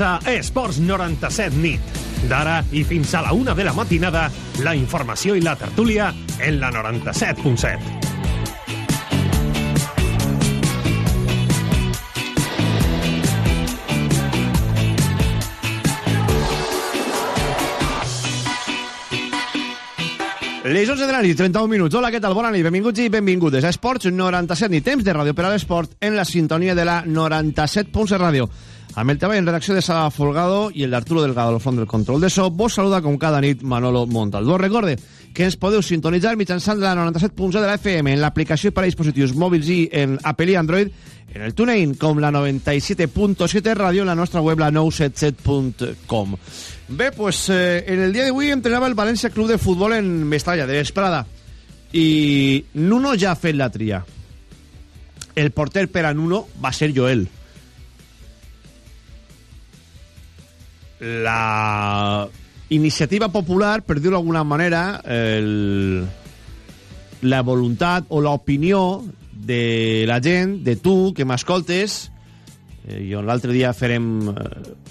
A Esports 97 nit. D'ara i fins a la una de la matinada, la informació i la tertúlia en la 97.7. Les 11 de la nit, 31 minuts. Hola, què tal? Bona nit, benvinguts i benvingudes a Esports 97 i temps de ràdio per a l'esport en la sintonia de la 97.7 ràdio. Amb el treball en redacció de Sala Folgado i el d'Arturo Delgado al front del control de so, vos saluda com cada nit Manolo Montalbó. Recorde que ens podeu sintonitzar mitjançant la 97.7 de la FM en l'aplicació per a dispositius mòbils i en Apple i Android, en el TuneIn com la 97.7 ràdio en la nostra web la 977.com. Bé, pues eh, en el dia d'avui entrenava el València Club de Futbol en Mestalla, de Vesprada, i Nuno ja ha fet la tria. El porter per a Nuno va ser Joel. La iniciativa popular, per dir-ho d'alguna manera, el, la voluntat o l'opinió de la gent, de tu, que m'escoltes, eh, jo l'altre dia farem eh,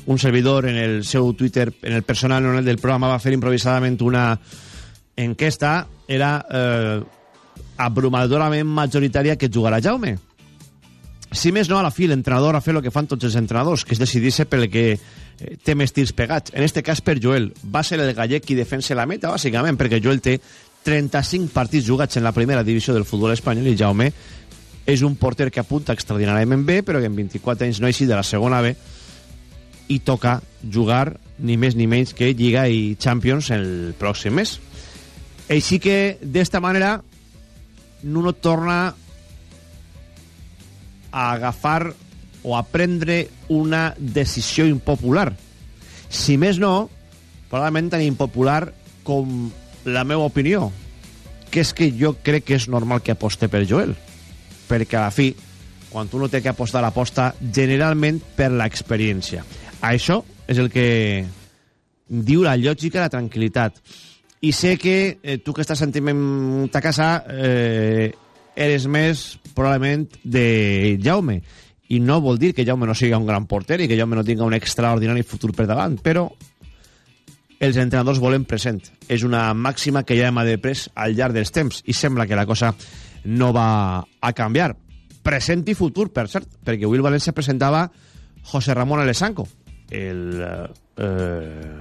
un servidor en el seu Twitter, en el personal, en el del programa, va fer improvisadament una enquesta, era eh, abrumadorament majoritària que jugarà Jaume. Si més no, a la fi, l'entrenador ha fet el que fan tots els entrenadors, que és decidir-se pel que té més tirs pegats. En este cas per Joel. Va ser el gallec qui defensa la meta, bàsicament, perquè Joel té 35 partits jugats en la primera divisió del futbol espanyol i Jaume és un porter que apunta extraordinàriament bé, però que en 24 anys no ha de la segona B i toca jugar ni més ni menys que Lliga i Champions el pròxim mes. Així que, d'esta manera, Nuno torna a agafar o a prendre una decisió impopular. Si més no, probablement tan impopular com la meva opinió, que és que jo crec que és normal que aposte per Joel. Perquè a la fi, quan tu no té que apostar, aposta generalment per l'experiència. Això és el que diu la lògica, la tranquil·litat. I sé que eh, tu que estàs sentiment a casa eh, eres més probablement de Jaume i no vol dir que Jaume no sigui un gran porter i que Jaume no tinga un extraordinari futur per davant, però els entrenadors volen present. És una màxima que ja hem adepres al llarg dels temps i sembla que la cosa no va a canviar. Present i futur, per cert, perquè avui el València presentava José Ramón Alessanco, el eh,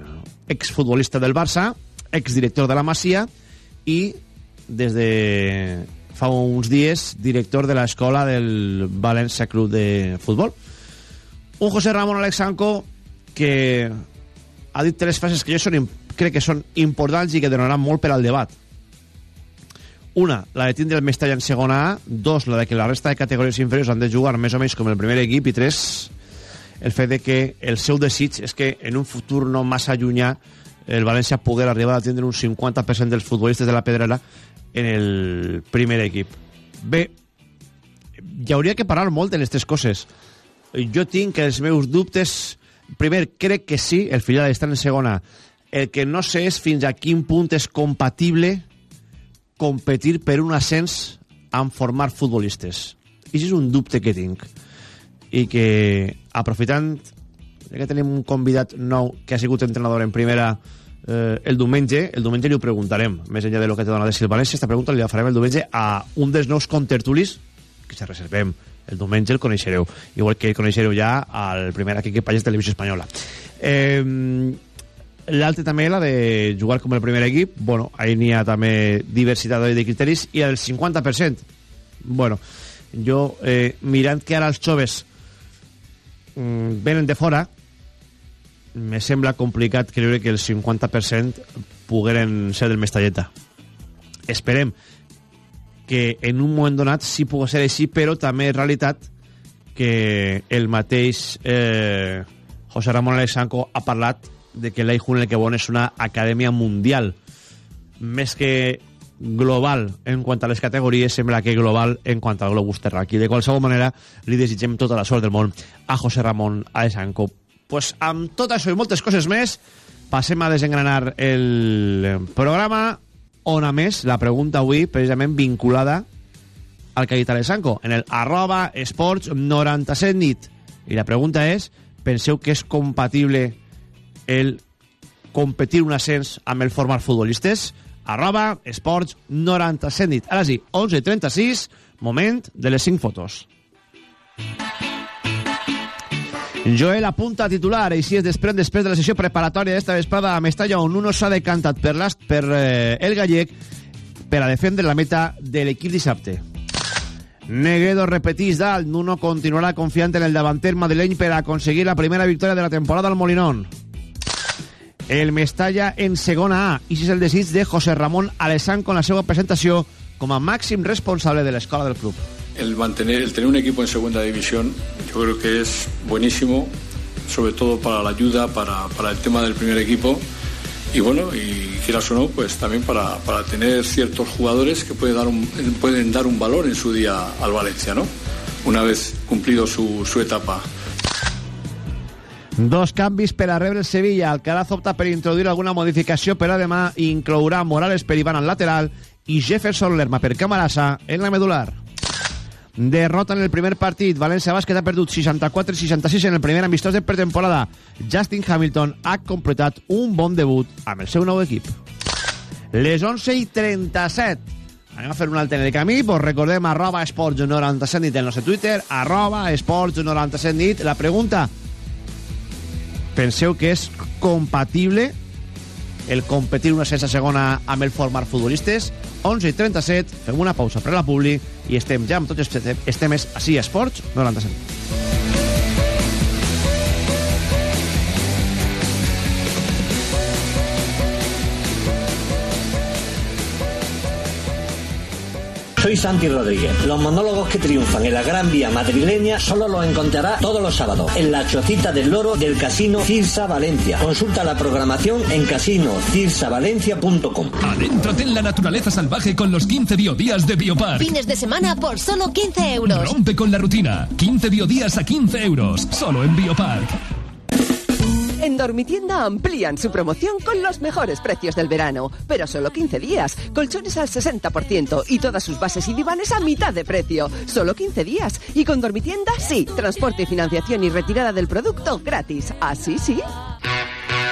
exfutbolista del Barça, exdirector de la Masia i des de fa uns dies director de l'escola del València Club de Futbol. Un José Ramón Alexanco que ha dit tres frases que jo són, crec que són importants i que donaran molt per al debat. Una, la de tindre el Mestalla en segona A. Dos, la de que la resta de categories inferiors han de jugar més o menys com el primer equip. I tres, el fet de que el seu desig és que en un futur no massa llunyà el València poder arribar a tindre un 50% dels futbolistes de la Pedrera en el primer equip. Bé, hi hauria que parar molt en aquestes coses. Jo tinc els meus dubtes... Primer, crec que sí, el filial està en segona. El que no sé és fins a quin punt és compatible competir per un ascens amb formar futbolistes. I és un dubte que tinc. I que, aprofitant que tenim un convidat nou que ha sigut entrenador en primera eh, el diumenge, el diumenge li ho preguntarem, més enllà de lo que té donat de Silvanès, esta pregunta li la farem el diumenge a un dels nous contertulis que se reservem. El diumenge el coneixereu, igual que el coneixereu ja al primer aquí que Pallès Televisió Espanyola. Eh, L'altre també, la de jugar com el primer equip, bueno, ahí n'hi ha també diversitat de criteris, i el 50%. Bueno, jo, eh, mirant que ara els joves mm, venen de fora, me sembla complicat creure que el 50% pogueren ser del Mestalleta. Esperem que en un moment donat sí pugui ser així, però també és realitat que el mateix eh, José Ramón Alexanco ha parlat de que l'Aijun el que bon és una acadèmia mundial més que global en quant a les categories, sembla que global en quant al globus terraqui. De qualsevol manera, li desitgem tota la sort del món a José Ramón Alexanco pues amb tot això i moltes coses més, passem a desengranar el programa on, a més, la pregunta avui, precisament vinculada al que ha dit Alessanco, en el arroba esports 97 nit. I la pregunta és, penseu que és compatible el competir un ascens amb el formar futbolistes? Arroba esports 97 nit. Ara sí, 11.36, moment de les 5 fotos. Joel apunta a titular si es desprèn després de la sessió preparatòria d'esta vesprada a Mestalla on uno s'ha decantat per, per eh, el gallec per a defendre la meta de l'equip dissabte. Neguedo repetís dalt, Nuno continuarà confiant en el davanter madrileny per aconseguir la primera victòria de la temporada al Molinón. El Mestalla en segona A, i si és el desig de José Ramón Alessán con la seva presentació com a màxim responsable de l'escola del club. El mantener, el tener un equipo en segunda división, yo creo que es buenísimo, sobre todo para la ayuda, para, para el tema del primer equipo. Y bueno, y quieras o no, pues también para, para tener ciertos jugadores que puede dar un- pueden dar un valor en su día al Valencia, ¿no? Una vez cumplido su, su etapa. Dos canvis per a el Sevilla. Alcaraz opta per introduir alguna modificació, però demà inclourà Morales per Ivan al lateral i Jefferson Lerma per Camarasa en la medular. Derrota en el primer partit. València Bàsquet ha perdut 64-66 en el primer amistós de pretemporada. Justin Hamilton ha completat un bon debut amb el seu nou equip. Les 11 i 37. Anem a fer un altre en el camí. Pues recordem arroba esports 97 nit en el nostre Twitter, arroba esports 97 nit. La pregunta, penseu que és compatible el competir una sense segona amb el formar futbolistes. 11 i 37, fem una pausa per la publi i estem ja amb tots els temes així a Esports 97 Soy Santi Rodríguez. Los monólogos que triunfan en la Gran Vía madrileña solo los encontrará todos los sábados en la Chocita del Loro del Casino Cirsa Valencia. Consulta la programación en casinocirsavalencia.com. Adéntrate en la naturaleza salvaje con los 15 biodías de Biopark. Fines de semana por solo 15 euros. Rompe con la rutina. 15 biodías a 15 euros. Solo en Biopark. En Dormitienda amplían su promoción con los mejores precios del verano, pero solo 15 días. Colchones al 60% y todas sus bases y divanes a mitad de precio. Solo 15 días. Y con Dormitienda sí, transporte, financiación y retirada del producto gratis. Así sí.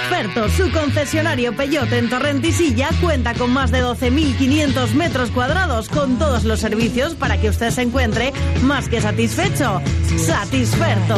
Ferto, su concesionario Peyote en Torrentisilla, cuenta con más de 12.500 metros cuadrados con todos los servicios para que usted se encuentre más que satisfecho. Satisferto.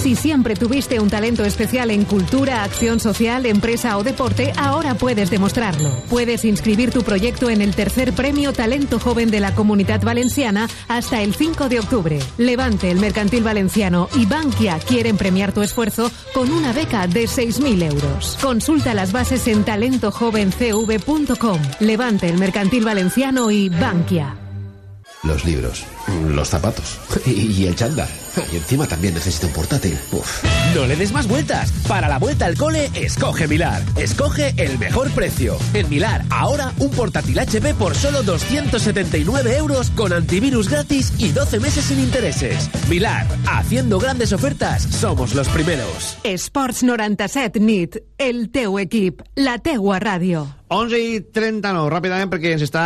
Si siempre tuviste un talento especial en cultura, acción social, empresa o deporte, ahora puedes demostrarlo. Puedes inscribir tu proyecto en el tercer premio Talento Joven de la Comunidad Valenciana hasta el 5 de octubre. Levante, el Mercantil Valenciano y Bankia quieren premiar tu esfuerzo con una beca de 6.000 euros. Consulta las bases en talentojovencv.com. Levante, el Mercantil Valenciano y Bankia. Los libros, los zapatos y el chándal. Y encima también necesito un portátil. Uf. No le des más vueltas. Para la vuelta al cole, escoge Milar. Escoge el mejor precio. En Milar, ahora un portátil HP por solo 279 euros con antivirus gratis y 12 meses sin intereses. Milar, haciendo grandes ofertas, somos los primeros. Esports 97 nit, el teu equip, la teua ràdio. 11 i 39, ràpidament, perquè ens està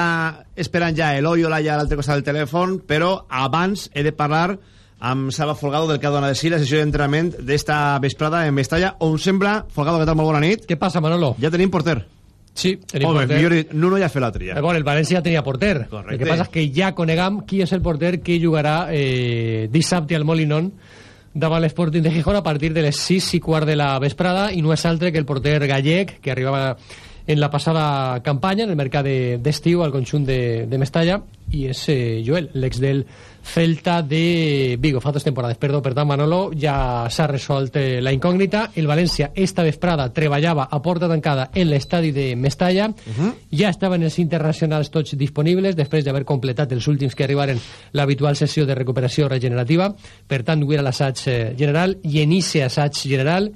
esperant ja Eloi Olaya a l'altre costat del telèfon, però abans he de parlar amb Salva Folgado del que ha donat de si la sessió d'entrenament d'esta vesprada en Mestalla, on sembla... Folgado, què tal? Molt bona nit. Què passa, Manolo? Ja tenim porter. Sí, tenim Home, porter. millor dit, Nuno ja ha fet la tria. Eh, bueno, el València tenia porter. Correcte. El que passa és que ja conegam qui és el porter que jugarà eh, dissabte al Molinón davant l'Sporting de Gijón a partir de les 6 i quart de la vesprada i no és altre que el porter gallec que arribava en la passada campanya en el mercat de- d'estiu al conjunt de, de Mestalla i és eh, Joel, l'ex del Celta de Vigo, fa dues temporades perdó, per tant Manolo, ja s'ha resolt eh, la incògnita, el València esta vesprada treballava a porta tancada en l'estadi de Mestalla, ja estaven els internacionals tots disponibles després d'haver completat els últims que arribaren l'habitual sessió de recuperació regenerativa, per tant duia l'assaig eh, general i inicia assaig general.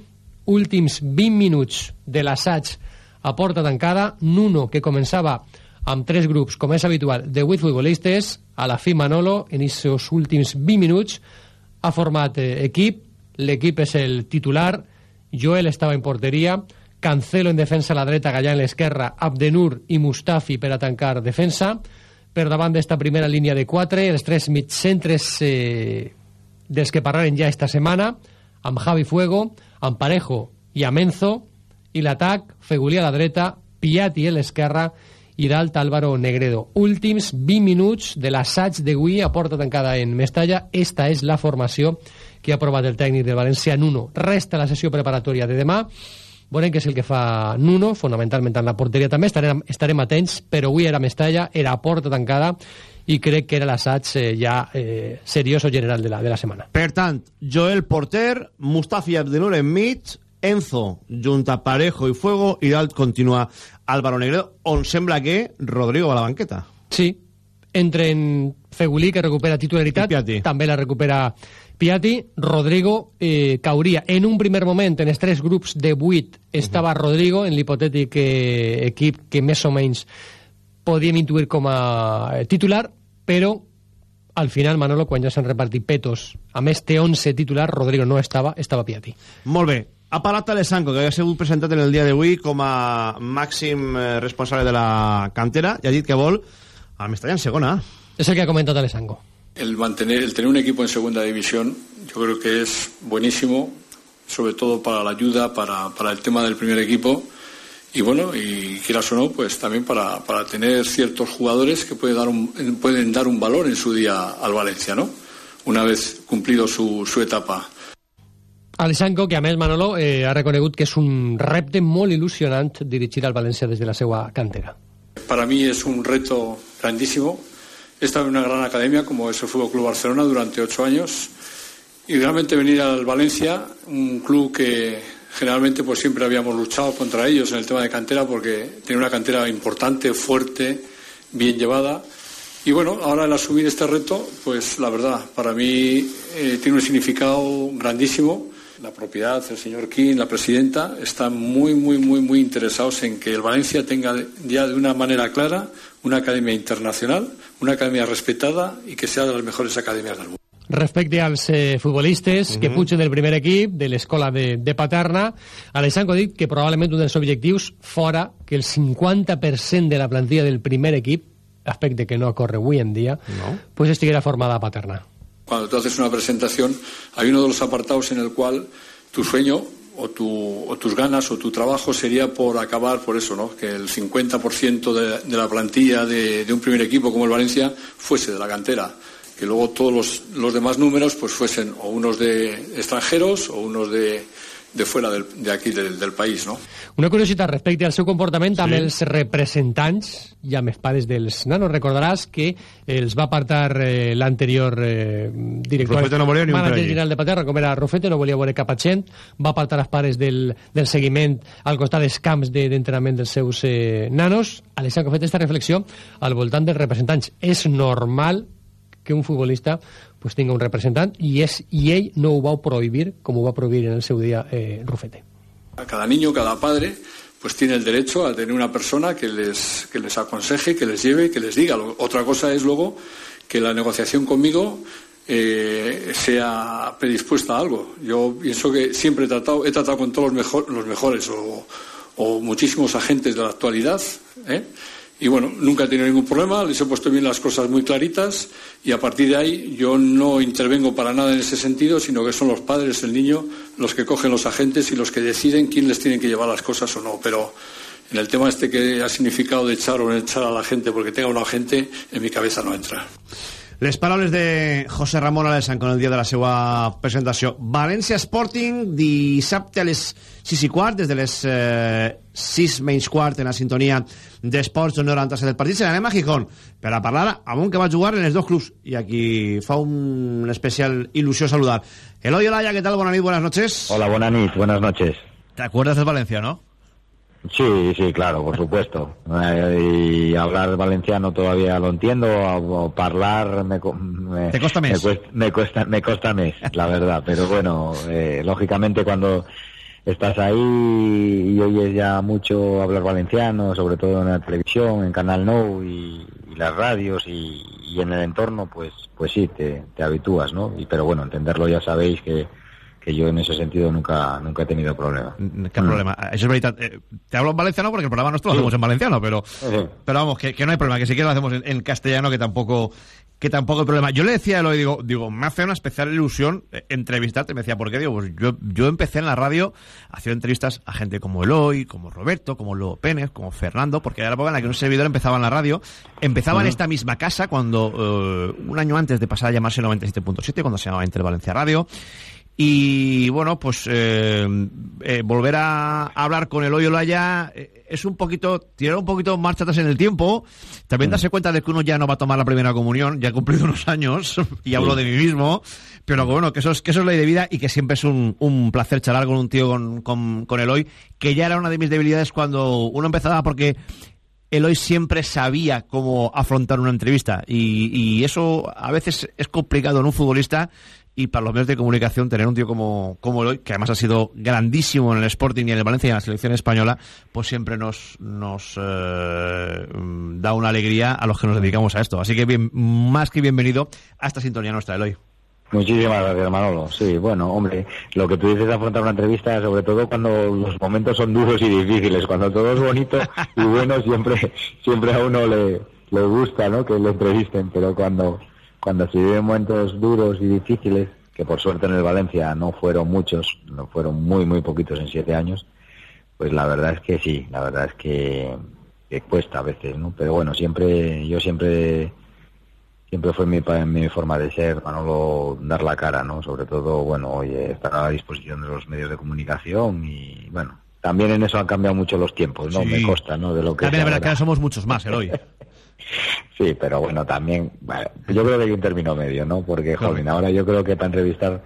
Últims 20 minuts de l'assaig a porta tancada, Nuno, que començava amb tres grups, com és habitual, de 8 futbolistes, a la fi Manolo, en aquests últims 20 minuts, ha format eh, equip. L'equip és el titular, Joel estava en porteria, Cancelo en defensa a la dreta, Gallà en l'esquerra, Abdenur i Mustafi per a tancar defensa. Per davant d'esta primera línia de 4, els tres mitcentres eh, dels que parlarem ja esta setmana, amb Javi Fuego, amb Parejo i Amenzo, i l'atac, Fegulí a la dreta, Piatti a l'esquerra i dalt Álvaro Negredo. Últims 20 minuts de l'assaig d'avui a porta tancada en Mestalla. Esta és la formació que ha aprovat el tècnic del València, Nuno. Resta la sessió preparatòria de demà Veurem què és el que fa Nuno, fonamentalment en la porteria també, estarem, estarem atents, però avui era Mestalla, era a porta tancada, i crec que era l'assaig eh, ja eh, seriós o general de la, de la setmana. Per tant, Joel Porter, Mustafi Abdenur enmig, Enzo, junta Parejo i Fuego, i dalt continua Álvaro Negredo, on sembla que Rodrigo va a la banqueta. Sí, entre en Fegulí, que recupera titularitat, també la recupera Piatti, Rodrigo eh, cauria. En un primer moment, en els tres grups de 8, estava uh -huh. Rodrigo, en l'hipotètic eh, equip que més o menys podíem intuir com a eh, titular, però al final, Manolo, quan ja s'han repartit petos, a més té 11 titular, Rodrigo no estava, estava Piatti. Molt bé. Ha parlat Alessandro, que havia sigut presentat en el dia d'avui com a màxim eh, responsable de la cantera, i ha dit que vol a Mestalla en segona. És el que ha comentat Alessandro el mantener, el tener un equipo en segunda división, yo creo que es buenísimo, sobre todo para la ayuda, para, para el tema del primer equipo. Y bueno, y quieras o no, pues también para, para tener ciertos jugadores que puede dar un, pueden dar un valor en su día al Valencia, ¿no? Una vez cumplido su, su etapa. Alessandro, que a més Manolo eh, ha reconegut que és un repte molt il·lusionant dirigir al València des de la seva cantera. Para mí es un reto grandísimo He estado en una gran academia como es el Fútbol Club Barcelona durante ocho años y realmente venir al Valencia, un club que generalmente pues siempre habíamos luchado contra ellos en el tema de cantera porque tiene una cantera importante, fuerte, bien llevada. Y bueno, ahora el asumir este reto, pues la verdad, para mí eh, tiene un significado grandísimo. La propiedad, el señor King, la presidenta, están muy, muy, muy, muy interesados en que el Valencia tenga ya de una manera clara una academia internacional, una academia respetada y que sea de las mejores academias del mundo. Respecte als eh, futbolistes uh -huh. que pugen del primer equip, de l'escola de, de Paterna, Alessandro ha dit que probablement un dels objectius fora que el 50% de la plantilla del primer equip, aspecte que no ocorre avui en dia, no. pues estiguera formada a Paterna. Cuando tú haces una presentación, hay uno de los apartados en el cual tu sueño o, tu, o tus ganas o tu trabajo sería por acabar por eso, ¿no? Que el 50% de, la plantilla de, de un primer equipo como el Valencia fuese de la cantera que luego todos los, los, demás números pues fuesen o unos de extranjeros o unos de, de fuera del, de aquí del, del país, no? Una curiositat respecte al seu comportament sí. amb els representants i amb els pares dels nanos. Recordaràs que els va apartar eh, l'anterior eh, director Rufete no volia ni manager general de Paterra, com era Rufete, no volia veure cap gent, va apartar els pares del, del seguiment al costat dels camps d'entrenament de, dels seus eh, nanos. Alessandro ha fet aquesta reflexió al voltant dels representants. És normal que un futbolista pues, tenga un representant i, és, i ell no ho va prohibir com ho va prohibir en el seu eh, Rufete. Cada niño, cada padre pues tiene el derecho a tener una persona que les, que les aconseje, que les lleve, que les diga. Otra cosa es luego que la negociación conmigo eh, sea predispuesta a algo. Yo pienso que siempre he tratado, he tratado con todos los, los mejores o, o muchísimos agentes de la actualidad. ¿eh? Y bueno, nunca he tenido ningún problema, les he puesto bien las cosas muy claritas y a partir de ahí yo no intervengo para nada en ese sentido, sino que son los padres, el niño, los que cogen los agentes y los que deciden quién les tiene que llevar las cosas o no. Pero en el tema este que ha significado de echar o no echar a la gente porque tenga un agente, en mi cabeza no entra. Les paraules de José Ramón Alessandro en el dia de la seva presentació. València Sporting, dissabte a les 6 i quart, des de les eh, 6 menys quart en la sintonia d'Esports 97 del partit. Se n'anem a Gijón per a parlar amb un que va jugar en els dos clubs i aquí fa un especial il·lusió saludar. Eloy Olaya, ¿qué tal? Bona nit, buenas noches. Hola, buena nit, buenas noches. ¿Te acuerdas del Valencia, no? Sí, sí, claro, por supuesto. Eh, y hablar valenciano todavía lo entiendo, o, o hablar me, me, ¿Te costa me, cuesta, me cuesta, me costa mes, la verdad. Pero bueno, eh, lógicamente cuando estás ahí y oyes ya mucho hablar valenciano, sobre todo en la televisión, en Canal No y, y las radios y, y, en el entorno, pues, pues sí, te, te habitúas, ¿no? Y, pero bueno, entenderlo ya sabéis que que yo en ese sentido nunca nunca he tenido problema. ¿Qué problema? Eso es verdad. Eh, te hablo en valenciano porque el programa nuestro lo hacemos en valenciano, pero, pero vamos, que, que, no hay problema, que si quieres lo hacemos en, en, castellano, que tampoco que tampoco hay problema. Yo le decía a Eloy, digo, digo, me hace una especial ilusión eh, entrevistarte. Me decía, ¿por qué? Digo, pues yo, yo empecé en la radio haciendo entrevistas a gente como Eloy, como Roberto, como Lobo Pérez, como Fernando, porque era la época en la que un servidor empezaba en la radio. Empezaba en esta misma casa cuando, uh, un año antes de pasar a llamarse 97.7, cuando se llamaba Inter Valencia Radio. Y bueno, pues eh, eh, volver a hablar con el hoyo Olaya eh, es un poquito, tirar un poquito marcha atrás en el tiempo. También darse cuenta de que uno ya no va a tomar la primera comunión, ya ha cumplido unos años, y hablo de mí mismo. Pero bueno, que eso es, que eso es ley de vida y que siempre es un, un placer charlar con un tío con, con, con Eloy, que ya era una de mis debilidades cuando uno empezaba porque Eloy siempre sabía cómo afrontar una entrevista y, y, eso a veces es complicado en un futbolista y para los medios de comunicación tener un tío como, como Eloy, que además ha sido grandísimo en el Sporting y en el Valencia y en la selección española, pues siempre nos, nos eh, da una alegría a los que nos dedicamos a esto. Así que bien, más que bienvenido a esta sintonía nuestra, Eloy. Muchísimas gracias, Manolo. Sí, bueno, hombre, lo que tú dices afrontar una entrevista, sobre todo cuando los momentos son duros y difíciles, cuando todo es bonito y bueno, siempre, siempre a uno le, le gusta, ¿no? Que lo entrevisten, pero cuando cuando se viven momentos duros y difíciles, que por suerte en el Valencia no fueron muchos, no fueron muy, muy poquitos en siete años, pues la verdad es que sí, la verdad es que, que cuesta a veces, ¿no? Pero bueno, siempre, yo siempre, siempre fue mi, mi forma de ser, Manolo, dar la cara, ¿no? Sobre todo, bueno, oye, estar a la disposición de los medios de comunicación y, bueno, también en eso han cambiado mucho los tiempos, ¿no? Sí. Me consta, ¿no? De lo que También es verdad que ahora somos muchos más, Eloy. Sí, pero bueno, también, bueno, yo creo que hay un término medio, ¿no? Porque, jolín, ahora yo creo que para entrevistar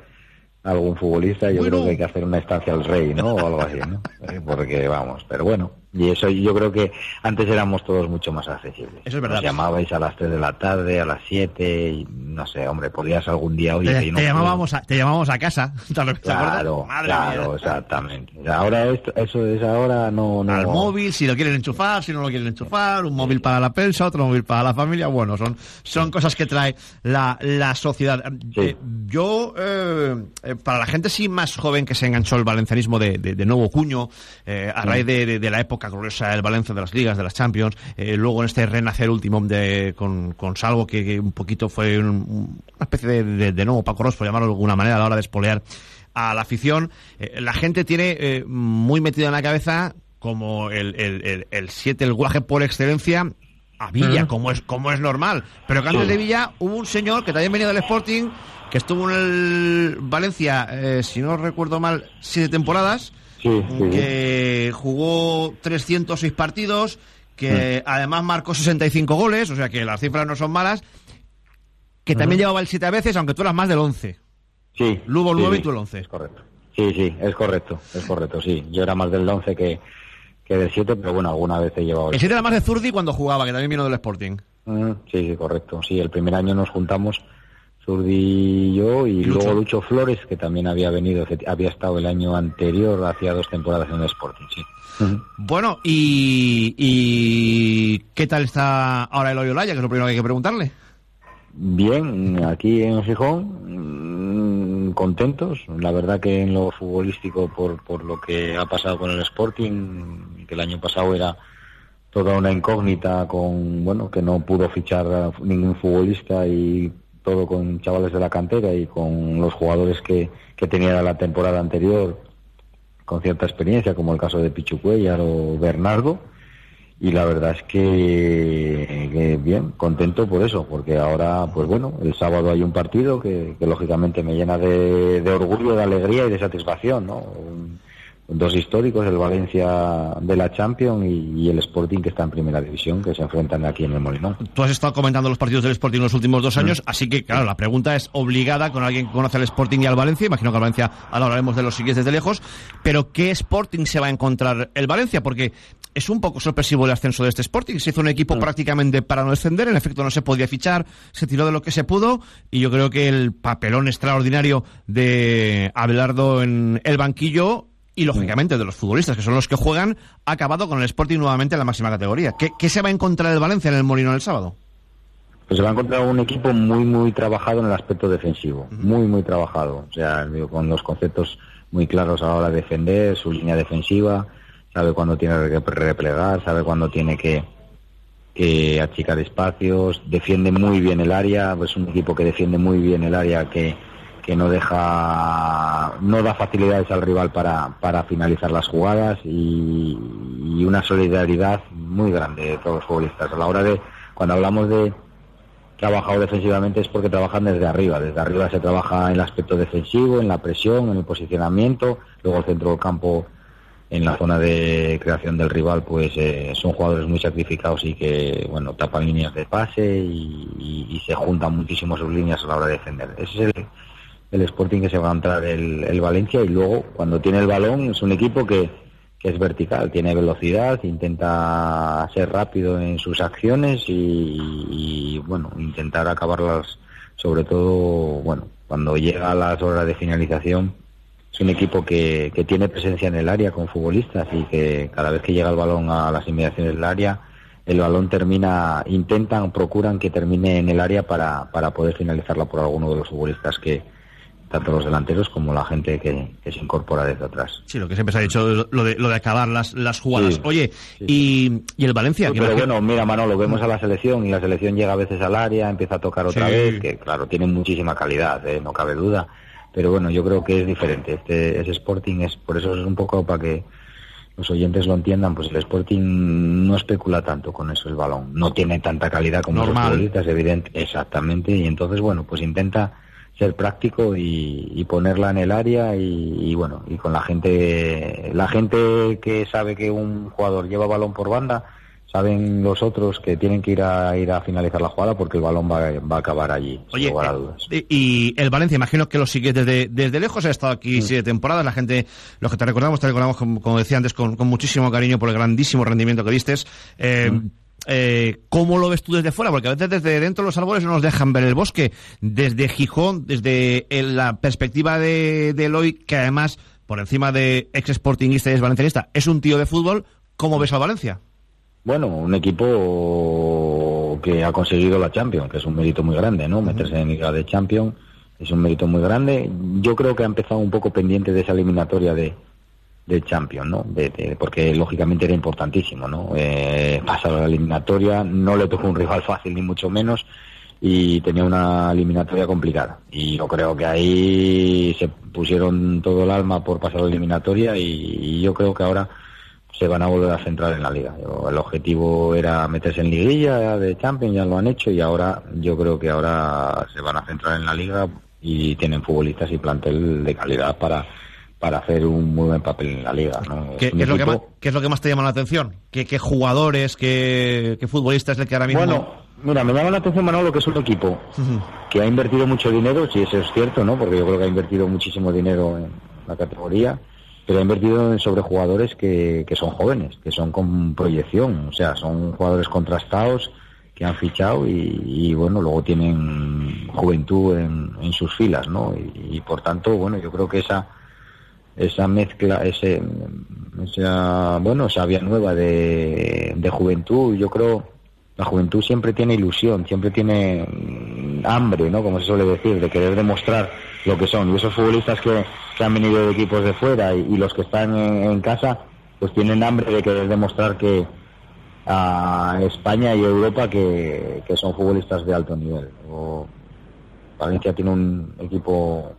a algún futbolista, yo creo que hay que hacer una estancia al rey, ¿no? O algo así, ¿no? Eh, Porque, vamos, pero bueno, y eso yo creo que antes éramos todos mucho más accesibles. Eso es verdad. Nos llamabais a las 3 de la tarde, a las 7, y no sé, hombre, podías algún día, oye, Te, no te llamábamos a, te llamábamos a casa. ¿Te acuerdas? Claro, Madre claro, mía. exactamente. Ahora esto, eso es ahora no, no. Al móvil, si lo quieren enchufar, si no lo quieren enchufar, un móvil para la prensa, otro móvil para la familia. Bueno, son, son cosas que trae la, la sociedad. Eh, yo, eh, eh, para la gente sí más joven que se enganchó el valencianismo de, de, de nuevo cuño, eh, a raíz de, de- de la época gloriosa del Valencia, de las ligas, de las Champions, eh, luego en este renacer último de, con, con Salvo, que, que un poquito fue un- un- una especie de, de- de nuevo Paco Ross, por llamarlo de alguna manera, a la hora de espolear a la afición. Eh, la gente tiene eh, muy metido en la cabeza como el 7, el, el, el siete, el guaje por excelencia, a Villa, como es como es normal. Pero que antes de Villa hubo un señor que también venía del Sporting, que estuvo en el Valencia, eh, si no recuerdo mal, siete temporadas, que jugó 306 partidos, que además marcó 65 goles, o sea que las cifras no son malas, que también llevaba el 7 a veces, aunque tú eras más del 11. Sí. Luego el sí, 9 y sí, tú el 11. Es correcto. Sí, sí, es correcto, es correcto, sí. Yo era más del 11 que, que del 7, pero bueno, alguna vez he llevado El 7 era más de Zurdi cuando jugaba, que también vino del Sporting. Mm, sí, sí, correcto. Sí, el primer año nos juntamos Zurdi y yo y, Lucho. luego Lucho Flores, que también había venido, había estado el año anterior, hacía dos temporadas en el Sporting, sí. Bueno, y, y ¿qué tal está ahora el Olaya? Que es lo primero que hay que preguntarle. Bien, aquí en Gijón, mm, contentos. La verdad que en lo futbolístico, por, por lo que ha pasado con el Sporting, que el año pasado era toda una incógnita con, bueno, que no pudo fichar a ningún futbolista y todo con chavales de la cantera y con los jugadores que, que tenía la temporada anterior con cierta experiencia, como el caso de Pichu Cuellar o Bernardo y la verdad es que, que bien, contento por eso, porque ahora, pues bueno, el sábado hay un partido que, que lógicamente me llena de, de orgullo, de alegría y de satisfacción, ¿no? Dos históricos, el Valencia de la Champions y, y el Sporting que está en primera división, que se enfrentan aquí en el Molinón. Tú has estado comentando los partidos del Sporting los últimos dos años, así que, claro, la pregunta es obligada con alguien que conoce al Sporting y al Valencia. Imagino que al Valencia ahora hablaremos de los siguientes de lejos. Pero, ¿qué Sporting se va a encontrar el Valencia? Porque es un poco sorpresivo el ascenso de este Sporting. Se hizo un equipo prácticamente para no descender. En efecto, no se podía fichar. Se tiró de lo que se pudo. Y yo creo que el papelón extraordinario de Abelardo en el banquillo y lógicamente de los futbolistas, que son los que juegan, ha acabado con el Sporting nuevamente en la máxima categoría. ¿Qué, qué se va a encontrar el Valencia en el Molino el sábado? pues se va a encontrar un equipo muy, muy trabajado en el aspecto defensivo, muy, muy trabajado. O sea, con los conceptos muy claros a la hora de defender, su línea defensiva, sabe cuándo tiene que replegar, sabe cuándo tiene que, que achicar espacios, defiende muy bien el área, es un equipo que defiende muy bien el área, que, que no deja, no da facilidades al rival para, para finalizar las jugadas y, una solidaridad muy grande de todos los futbolistas. A la hora de, cuando hablamos de trabajado defensivamente es porque trabajan desde arriba. Desde arriba se trabaja en el aspecto defensivo, en la presión, en el posicionamiento, luego el centro del campo en la zona de creación del rival, pues eh, son jugadores muy sacrificados y que, bueno, tapan líneas de pase y- y se juntan muchísimo sus líneas a la hora de defender. Ese es el, el Sporting que se va a entrar el, el Valencia y luego, cuando tiene el balón, es un equipo que, que es vertical, tiene velocidad, intenta ser rápido en sus acciones y, y, bueno, intentar acabarlas, sobre todo, bueno, cuando llega a las horas de finalización, es un equipo que, que tiene presencia en el área con futbolistas y que cada vez que llega el balón a las inmediaciones del área, el balón termina, intentan, procuran que termine en el área para, para poder finalizarla por alguno de los futbolistas que, tanto los delanteros como la gente que, que se incorpora desde atrás. Sí, lo que siempre se ha dicho, lo de, lo de acabar las, las jugadas. Sí, Oye, Y, y el Valencia... Pero imagino- bueno, mira Manolo, vemos a la selección y la selección llega a veces al área, empieza a tocar otra vez, que claro, tiene muchísima calidad, ¿eh? no cabe duda. Pero bueno, yo creo que es diferente. Este, ese Sporting es, por eso es un poco para que los oyentes lo entiendan, pues el Sporting no especula tanto con eso el balón. No tiene tanta calidad como Normal. los futbolistas, evidente, exactamente. Y entonces, bueno, pues intenta ser práctico y, y ponerla en el área y, y, bueno, y con la gente, la gente que sabe que un jugador lleva balón por banda, saben los otros que tienen que ir a ir a finalizar la jugada porque el balón va, va a acabar allí, Oye, sin lugar a dudas. Y, y el Valencia, imagino que lo sigue desde, desde lejos, ha estado aquí siete temporadas, la gente, los que te recordamos, te recordamos, como, como decía antes, con, con muchísimo cariño por el grandísimo rendimiento que vistes. Eh. Eh, ¿Cómo lo ves tú desde fuera? Porque a veces desde dentro los árboles no nos dejan ver el bosque. Desde Gijón, desde el- la perspectiva de, de Eloy, que además, por encima de ex sportingista y es valencianista, es un tío de fútbol, ¿cómo ves al Valencia? Bueno, un equipo que ha conseguido la Champions, que es un mérito muy grande, ¿no? Meterse en Liga de Champions es un mérito muy grande. Yo creo que ha empezado un poco pendiente de esa eliminatoria de, de Champions, ¿no? De- porque lógicamente era importantísimo, ¿no? Eh, pasar a la eliminatoria, no le tocó un rival fácil ni mucho menos y tenía una eliminatoria complicada. Y yo creo que ahí se pusieron todo el alma por pasar a la eliminatoria y, yo creo que ahora se van a volver a centrar en la liga. El objetivo era meterse en liguilla de Champions, ya lo han hecho y ahora yo creo que ahora se van a centrar en la liga y tienen futbolistas y plantel de calidad para para hacer un muy buen papel en la liga. ¿no? ¿Qué, Es un qué es lo que más, qué es lo que más te llama la atención? ¿Qué, qué jugadores, qué, qué futbolistas es el que ahora mismo... Bueno, mira, me llama la atención Manolo que es un equipo que ha invertido mucho dinero, si eso es cierto, ¿no? Porque yo creo que ha invertido muchísimo dinero en la categoría, pero ha invertido en sobre jugadores que, que son jóvenes, que son con proyección, o sea, son jugadores contrastados que han fichado y, y, bueno, luego tienen juventud en, en sus filas, ¿no? Y, y, por tanto, bueno, yo creo que esa esa mezcla, ese, esa, bueno, esa vía nueva de, de juventud, yo creo la juventud siempre tiene ilusión, siempre tiene hambre, ¿no? Como se suele decir, de querer demostrar lo que son. Y esos futbolistas que, que han venido de equipos de fuera y, y los que están en, en casa, pues tienen hambre de querer demostrar que a España y Europa que, que son futbolistas de alto nivel. O Valencia tiene un equipo,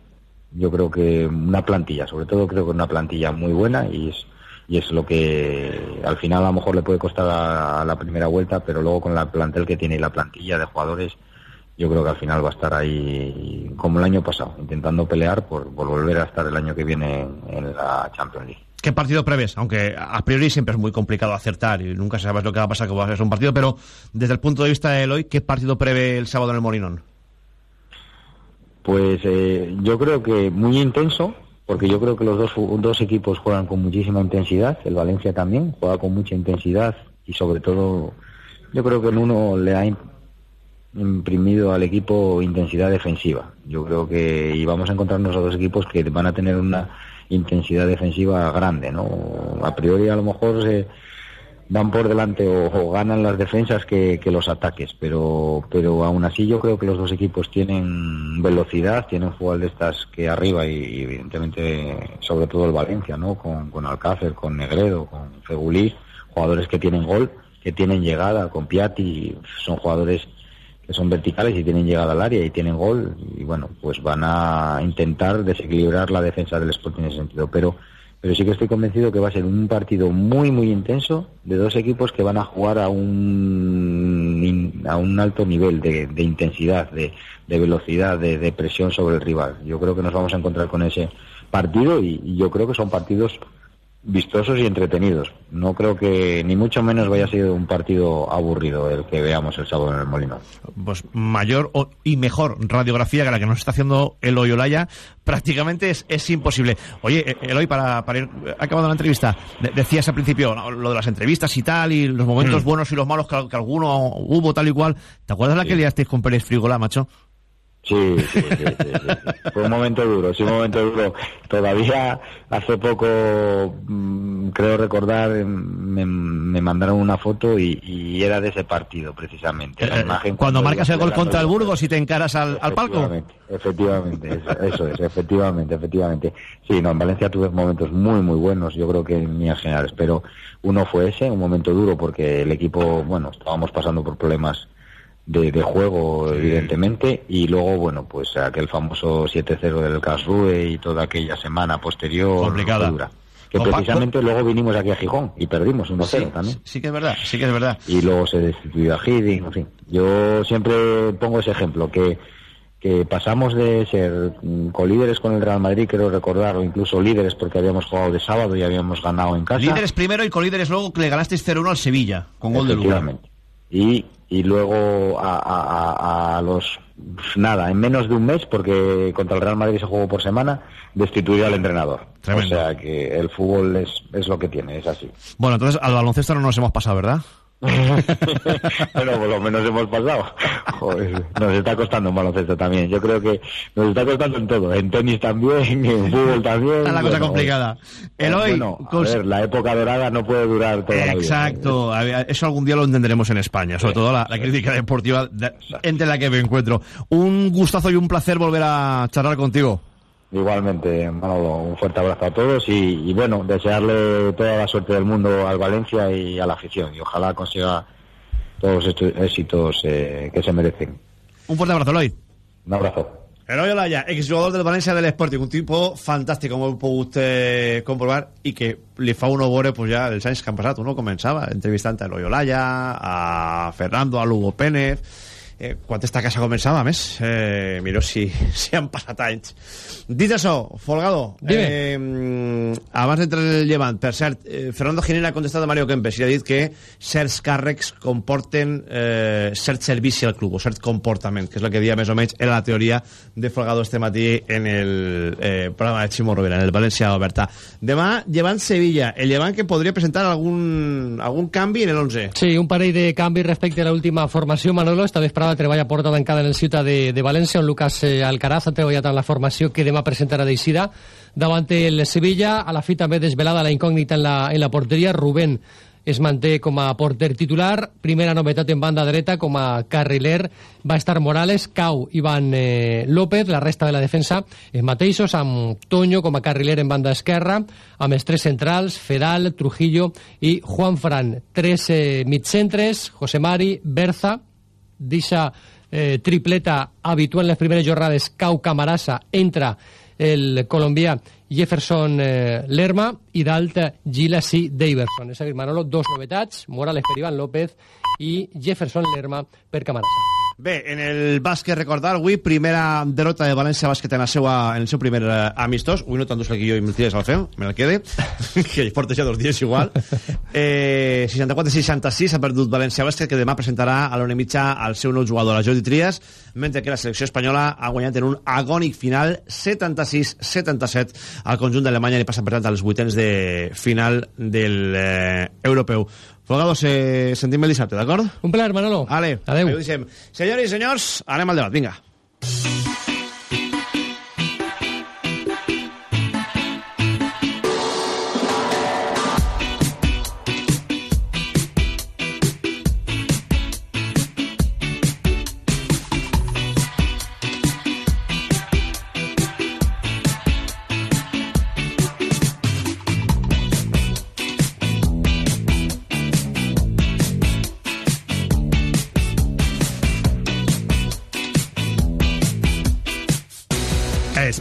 yo creo que una plantilla, sobre todo creo que una plantilla muy buena y es y es lo que al final a lo mejor le puede costar a, la primera vuelta, pero luego con la plantel que tiene y la plantilla de jugadores, yo creo que al final va a estar ahí como el año pasado, intentando pelear por, volver a estar el año que viene en la Champions League. ¿Qué partido prevés? Aunque a priori siempre es muy complicado acertar y nunca sabes lo que va a pasar, que va a ser un partido, pero desde el punto de vista de Eloy, ¿qué partido prevé el sábado en el Molinón? Pues eh, yo creo que muy intenso, porque yo creo que los dos, dos equipos juegan con muchísima intensidad, el Valencia también juega con mucha intensidad y sobre todo yo creo que en uno le ha imprimido al equipo intensidad defensiva. Yo creo que y vamos a encontrarnos a dos equipos que van a tener una intensidad defensiva grande, ¿no? A priori a lo mejor se, van por delante o, ganan las defensas que, los ataques, pero, pero aún así yo creo que los dos equipos tienen velocidad, tienen estas que arriba y, evidentemente sobre todo el Valencia, ¿no? Con, con Alcácer, con Negredo, con Fegulís, jugadores que tienen gol, que tienen llegada, con Piatti, son jugadores que son verticales y tienen llegada al área y tienen gol y bueno, pues van a intentar desequilibrar la defensa del Sporting en ese sentido, pero pero sí que estoy convencido que va a ser un partido muy muy intenso de dos equipos que van a jugar a un a un alto nivel de, de intensidad, de, velocidad, de, presión sobre el rival. Yo creo que nos vamos a encontrar con ese partido y yo creo que son partidos vistosos y entretenidos. No creo que ni mucho menos vaya a ser un partido aburrido el que veamos el sábado en el Molino. Pues mayor y mejor radiografía que la que nos está haciendo Eloy Olaya prácticamente es, es imposible. Oye, eh, Eloy, para, para ir acabando la entrevista, decías al principio lo de las entrevistas y tal, y los momentos mm. buenos y los malos que, que, alguno hubo tal y cual. ¿Te acuerdas sí. la que liasteis con Pérez Frigola, macho? Sí, sí, sí, sí, sí, Fue un momento duro, sí, un momento duro. Todavía hace poco, mmm, creo recordar, me, me, mandaron una foto y, y, era de ese partido, precisamente. La eh, imagen cuando, cuando marcas el gol contra el Burgos y te encaras al, al palco. Efectivamente, eso, eso, es, efectivamente, efectivamente. Sí, no, en Valencia tuve momentos muy, muy buenos, yo creo que en líneas generales, pero uno fue ese, un momento duro porque el equipo, bueno, estábamos pasando por problemas de, de, juego, sí. evidentemente, y luego, bueno, pues aquel famoso 7-0 del Casrue y toda aquella semana posterior. Complicada. Dura. Que precisamente luego vinimos aquí a Gijón y perdimos 1-0 sí, también. Sí que es verdad, sí que es verdad. Y luego se destituyó a Hiddink, en fin. Yo siempre pongo ese ejemplo, que, que pasamos de ser colíderes con el Real Madrid, quiero recordar, o incluso líderes porque habíamos jugado de sábado y habíamos ganado en casa. Líderes primero y colíderes luego que le ganasteis 0-1 al Sevilla, con gol de Lugano. Y y luego a, a, a, los nada, en menos de un mes, porque contra el Real Madrid se jugó por semana, destituyó al entrenador. Tremendo. O sea que el fútbol es, es lo que tiene, es así. Bueno, entonces al baloncesto no nos hemos pasado, ¿verdad? bueno, por lo menos hemos pasado. Joder, nos está costando en baloncesto también. Yo creo que nos está costando en todo. En tenis también, en fútbol también. Está la cosa bueno, complicada. Bueno, a ver, la época dorada no puede durar toda Exacto. la vida. Eso algún día lo entenderemos en España. Sobre sí. todo la, la, crítica deportiva de, entre la que me encuentro. Un gustazo y un placer volver a charlar contigo. Igualmente, Manolo, un fuerte abrazo a todos y, y, bueno, desearle toda la suerte del mundo al Valencia y a la afición y ojalá consiga todos estos éxitos eh, que se merecen. Un fuerte abrazo, Eloy. Un abrazo. Eloy Olaya, exjugador del Valencia del Sporting, un tipo fantàstic, com heu pogut eh, comprovar, i que li fa un obore pues, ja els anys que han passat. Uno començava entrevistant a Eloy Olaya, a Fernando, a Lugo Pénez, eh, quan esta casa començava, a més, eh, mireu si, si han passat anys. Dit això, Folgado, eh, abans d'entrar en el llevant, per cert, eh, Fernando Ginera ha contestat a Mario Kempes i ha dit que certs càrrecs comporten eh, cert servici al club, o cert comportament, que és el que dia més o menys era la teoria de Folgado este matí en el eh, programa de Ximo Rovira, en el València Oberta. Demà, llevant Sevilla, el llevant que podria presentar algun, algun canvi en el 11. Sí, un parell de canvis respecte a l'última formació, Manolo, esta vesprada temporada treballa porta tancada en el ciutat de, de València on Lucas eh, Alcaraz ha treballat en la formació que demà presentarà d'eixida davant el Sevilla a la fi també desvelada la incògnita en la, en la porteria Rubén es manté com a porter titular. Primera novetat en banda dreta com a carriler va estar Morales, Cau, Ivan eh, López, la resta de la defensa els mateixos, amb Toño com a carriler en banda esquerra, amb els tres centrals, Fedal, Trujillo i Juan Fran. Tres eh, mitcentres, José Mari, Berza, d'eixa eh, tripleta habitual en les primeres jornades Cau Camarasa entra el colombià Jefferson eh, Lerma i dalt Gilasi Daverson. És a dir, Manolo, dos novetats, Morales per Iván López i Jefferson Lerma per Camarasa. Bé, en el bàsquet recordar avui primera derrota de València Bàsquet en, la seva, en el seu primer uh, amistós. Avui no t'endús el guió i me'l tires al feu me la quede, que porta ja dos dies igual. Eh, 64-66 ha perdut València Bàsquet que demà presentarà a l'una mitja al seu nou jugador, la Jordi Trias mentre que la selecció espanyola ha guanyat en un agònic final 76-77 al conjunt d'Alemanya li passa per tant als vuitens de final del eh, europeu Folgado, se sentim el dissabte, d'acord? Un plaer, Manolo. Ale, adeu. adeu. Senyors i senyors, anem al debat, vinga.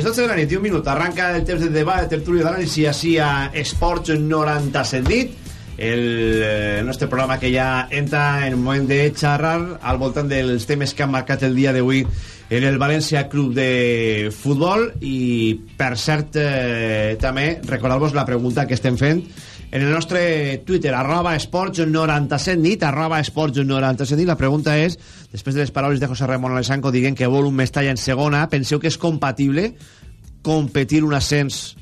Les 12 de la nit i un minut. Arranca el temps de debat, de tertúlia d'anàlisi així a Esports 97 nit. El eh, nostre programa que ja entra en un moment de xerrar al voltant dels temes que han marcat el dia d'avui en el València Club de Futbol i per cert eh, també recordar-vos la pregunta que estem fent en el nostre Twitter, arroba esports97 nit, arroba esports97 nit. La pregunta és, després de les paraules de José Ramón Alessanco dient que vol un Mestalla en segona, penseu que és compatible competir un ascens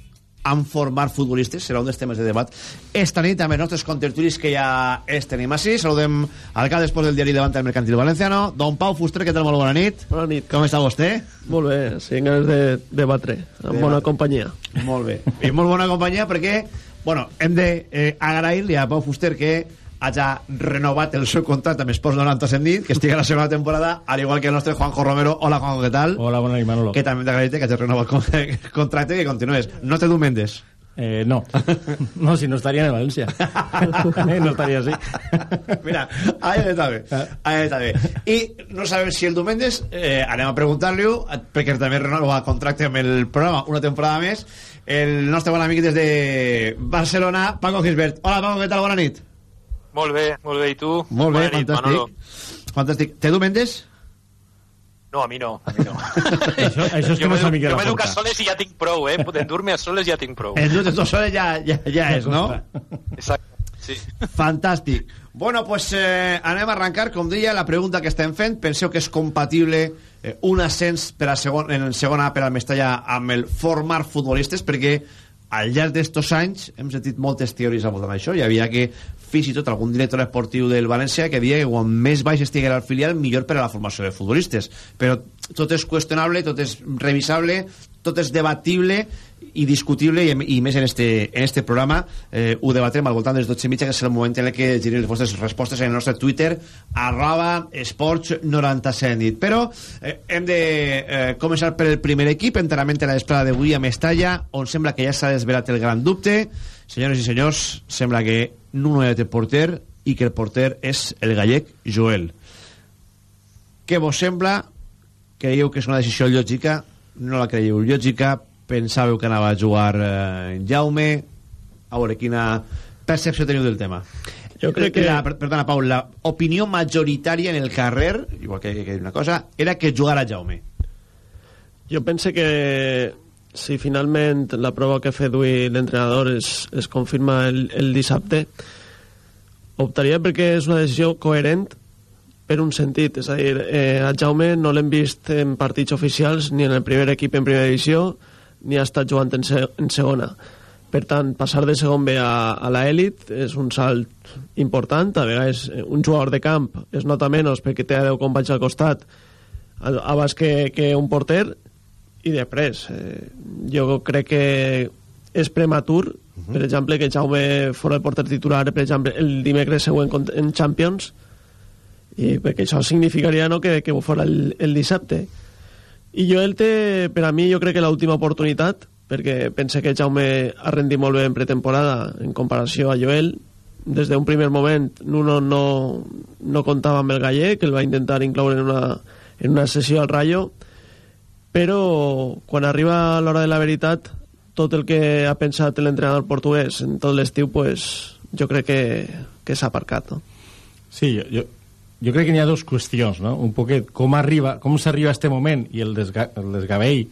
amb formar futbolistes? Serà un dels temes de debat. Esta nit, amb els nostres contertulis que ja els tenim així, saludem al cap després del diari Levante del Mercantil Valenciano, don Pau Fuster, què tal? Molt bona nit. Bona nit. Com està vostè? Molt bé, sí, ganes de debatre, amb De bona companyia. Molt bé. I molt bona companyia perquè, bueno, hem de eh, a Pau Fuster que hagi renovat el seu contracte amb Esports 90 nit, que estigui a la segona temporada, al igual que el nostre Juanjo Romero. Hola, Juanjo, què tal? Hola, bona nit, Manolo. Que també t'agraïte que hagi renovat el con- contracte i que continues. No te du Mendes. Eh, no. No, si no estaria en València. Eh, no estaria así. Mira, ahí està bé. Ahí està bé. I no sabem si el Domèndes, eh, anem a preguntar-li-ho, perquè també renova contracte amb el programa una temporada més, el nostre bon amic des de Barcelona, Paco Gisbert. Hola, Paco, què tal? Bona nit. Molt bé, molt bé, i tu? Molt bé, Bona nit, fantàstic. Manolo. Fantàstic. Té Domèndes? No, a mi no, a mi no. això, això és que jo no és amic de jo m'educo a porta. soles i ja tinc prou, eh? D'endur-me a soles ja tinc prou. De dos soles ja, ja, ja és, no? Exacte, sí. Fantàstic. Bueno, pues eh, anem a arrencar, com deia, la pregunta que estem fent. Penseu que és compatible eh, un ascens per a segon, en segona per al Mestalla amb el formar futbolistes? Perquè al llarg d'estos anys hem sentit moltes teories al voltant d'això. Hi havia que fins i tot algun director esportiu del València que dia que quan més baix estigui el filial millor per a la formació de futbolistes. Però tot és qüestionable, tot és revisable tot és debatible i discutible i, i més en este, en este programa eh, ho debatrem al voltant dels 12 mitja que és el moment en el que girin les vostres respostes en el nostre Twitter arroba esports 97 nit però eh, hem de eh, començar per el primer equip enterament a la vesprada d'avui a Mestalla on sembla que ja s'ha desvelat el gran dubte senyores i senyors sembla que Nuno ja té porter i que el porter és el gallec Joel. Què vos sembla? Creieu que és una decisió lògica? No la creieu lògica. Pensàveu que anava a jugar eh, Jaume. A veure quina percepció teniu del tema? Jo crec que- la, per- perdona Pau la opinió majoritària en el carrer igual que, que una cosa era que jugara Jaume. Jo pense que si finalment la prova que ha fet l'entrenador es, es confirma el, el dissabte, optaria perquè és una decisió coherent per un sentit, és a dir, eh, a Jaume no l'hem vist en partits oficials ni en el primer equip en primera divisió ni ha estat jugant en, se en segona. Per tant, passar de segon B a, a l'elit és un salt important. A vegades eh, un jugador de camp es nota menys perquè té 10 companys al costat abans que, que un porter i després eh, jo crec que és prematur per exemple que Jaume fora el porter titular per exemple el dimecres següent en Champions i perquè això significaria no, que, que ho fora el, el dissabte. I Joel té per a mi jo crec que l'última oportunitat perquè pense que Jaume ha rendit molt bé en pretemporada en comparació a Joel. Des d'un primer moment Nuno no, no comptava amb el gallec el va intentar incloure en una, en una sessió al Rayo però quan arriba l'hora de la veritat tot el que ha pensat l'entrenador portuguès en tot l'estiu pues, jo crec que, que s'ha aparcat no? Sí, jo, jo, jo crec que n'hi ha dues qüestions, no? Un poquet com arriba, com s'arriba a este moment i el, desga, el desgavell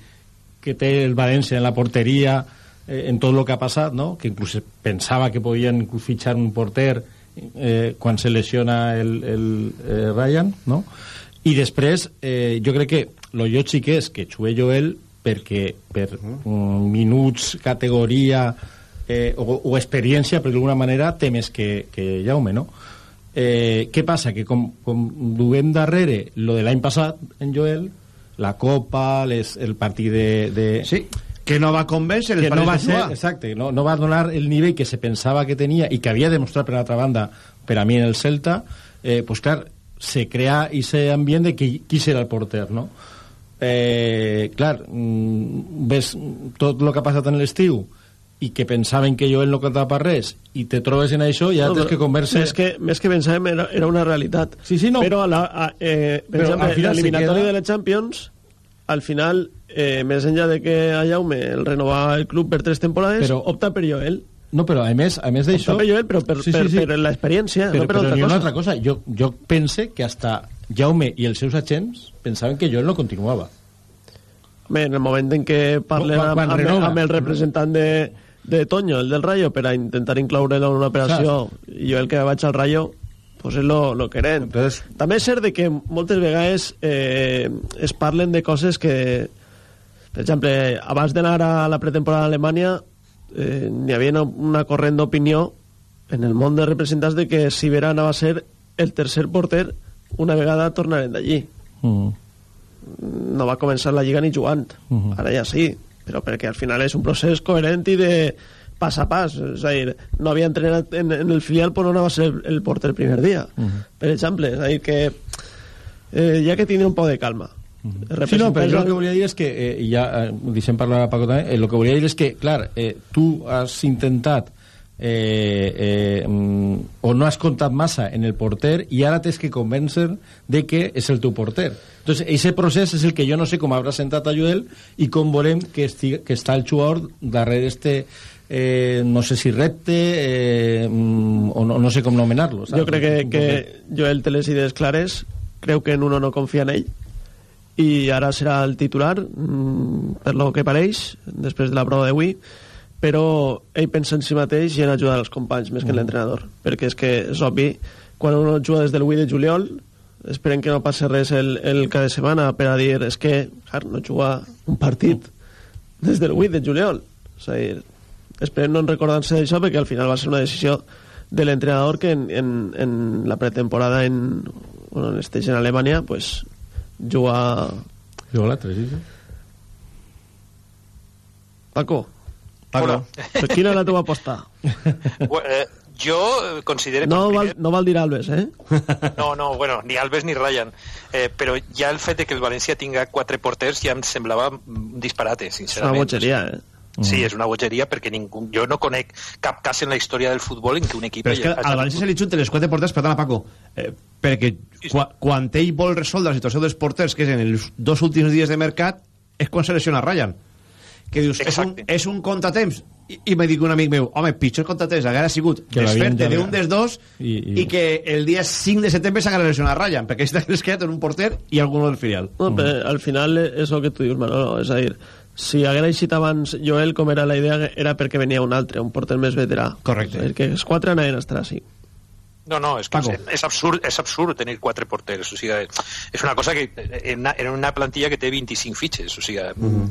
que té el València en la porteria, eh, en tot el que ha passat, no? Que inclús pensava que podien fitxar un porter eh, quan se lesiona el, el eh, Ryan, no? I després, eh, jo crec que lo lògic és que Xue Joel perquè per mm, minuts, categoria eh, o, o experiència, per d'alguna manera, té més que, que Jaume, no? Eh, què passa? Que com, com duem darrere lo de l'any passat en Joel, la Copa, les, el partit de... de sí. que no va convèncer que no va ser, jugar. exacte, no, no va donar el nivell que se pensava que tenia i que havia demostrat per l'altra banda per a mi en el Celta, eh, pues clar, se crea ese ambient de qui, qui serà el porter, no? Eh, clar, mm, ves tot el que ha passat en l'estiu i que pensaven que Joel no cantava per res i te trobes en això i ja No, que converse Més que, més que pensàvem era, era una realitat. Sí, sí, no. Però, a la, a, eh, per Però exemple, l'eliminatori queda- de la Champions, al final, eh, més enllà de que a Jaume el renovava el club per tres temporades, Però- opta per Joel. No, però a més, a més d'això... Opta per Joel, però per, Sí, sí, per, sí. per l'experiència, però, no per però altra cosa. una altra cosa. Jo, jo pense que hasta Jaume i els seus agents pensaven que Joel no continuava. Home, en el moment en què parlen Quan- amb, quan amb, renova. amb el representant de, de Toño, el del Rayo, per a intentar incloure'l en una operació, i jo el que vaig al Rayo, pues és lo, lo que eren. Entonces- També és cert de que moltes vegades eh, es parlen de coses que, per exemple, abans d'anar a la pretemporada a Alemanya, eh, n'hi havia una, una corrent d'opinió en el món de representants de que Sibera anava a ser el tercer porter una vegada tornaren d'allí Mm. no va començar la Lliga ni jugant. Mhm. Ara ja sí, però perquè al final és un procés coherent i de pas a pas. És a dir, no havia entrenat en, en el filial però no anava a ser el, el porter el primer dia. Mhm. Per exemple, és a dir que eh, ha que tenir un poc de calma. Sí, no, però jo el que volia dir és que, eh, ja eh, deixem parlar a Paco també, eh, el que volia dir és que, clar, eh, tu has intentat eh, eh, mm, o no has comptat massa en el porter i ara tens que convèncer de que és el teu porter. Entonces, ese procés és el que jo no sé com haurà sentat a Joel i com volem que, estiga, que està el jugador darrere este eh, no sé si repte eh, mm, o no, no sé com nomenar-lo? Jo crec que, que. Joel té les idees clares, creu que en uno no confia en ell, i ara serà el titular, mm, per lo que pareix, després de la prova d'avui, però ell pensa en si mateix i en ajudar els companys més que en Mm. l'entrenador, perquè és que és obvi, quan uno juga des del 8 de juliol, esperen que no passi res el, el cada setmana per a dir, és que, clar, no juga un partit des del 8 de juliol. És a dir, esperem no recordar-se d'això perquè al final va ser una decisió de l'entrenador que en, en, en la pretemporada en, bueno, en estés en Alemanya pues, juga Jo l'altre, sí, sí. Paco Hola. per quina és la teva aposta? Bu- eh, jo eh, considero que No el val, primer- no val dir Alves, eh? No, no, bueno, ni Alves ni Ryan. Eh, però ja el fet de que el València tinga quatre porters ja em semblava un disparate, És una sincerament. bogeria, eh? Sí, és una bogeria perquè ningú, jo no conec cap cas en la història del futbol en què un equip... Però és que al València se li junten les quatre porters, perdona Paco, eh, perquè quan, quan ell vol resoldre la situació dels porters, que és en els dos últims dies de mercat, és quan se lesiona Ryan. Que dius, és un, és un contratemps. I, I me dic un amic meu, home, pitjor contratemps haguera sigut Que desfer-te d'un dels dos I- i, i- que el dia 5 de setembre s'haguera lesionat Ryan, perquè està quedat en un porter i algun del filial. No, però al final és el que tu dius, Manolo, és a dir, si haguera eixit abans Joel, com era la idea, era perquè venia un altre, un porter més veterà. Correcte. És que els quatre anaven a estar així. No, no, és que és, és, absurd, és absurd tenir quatre porters. O sigui, és una cosa que en una, en una plantilla que té 25 fitxes, o sigui,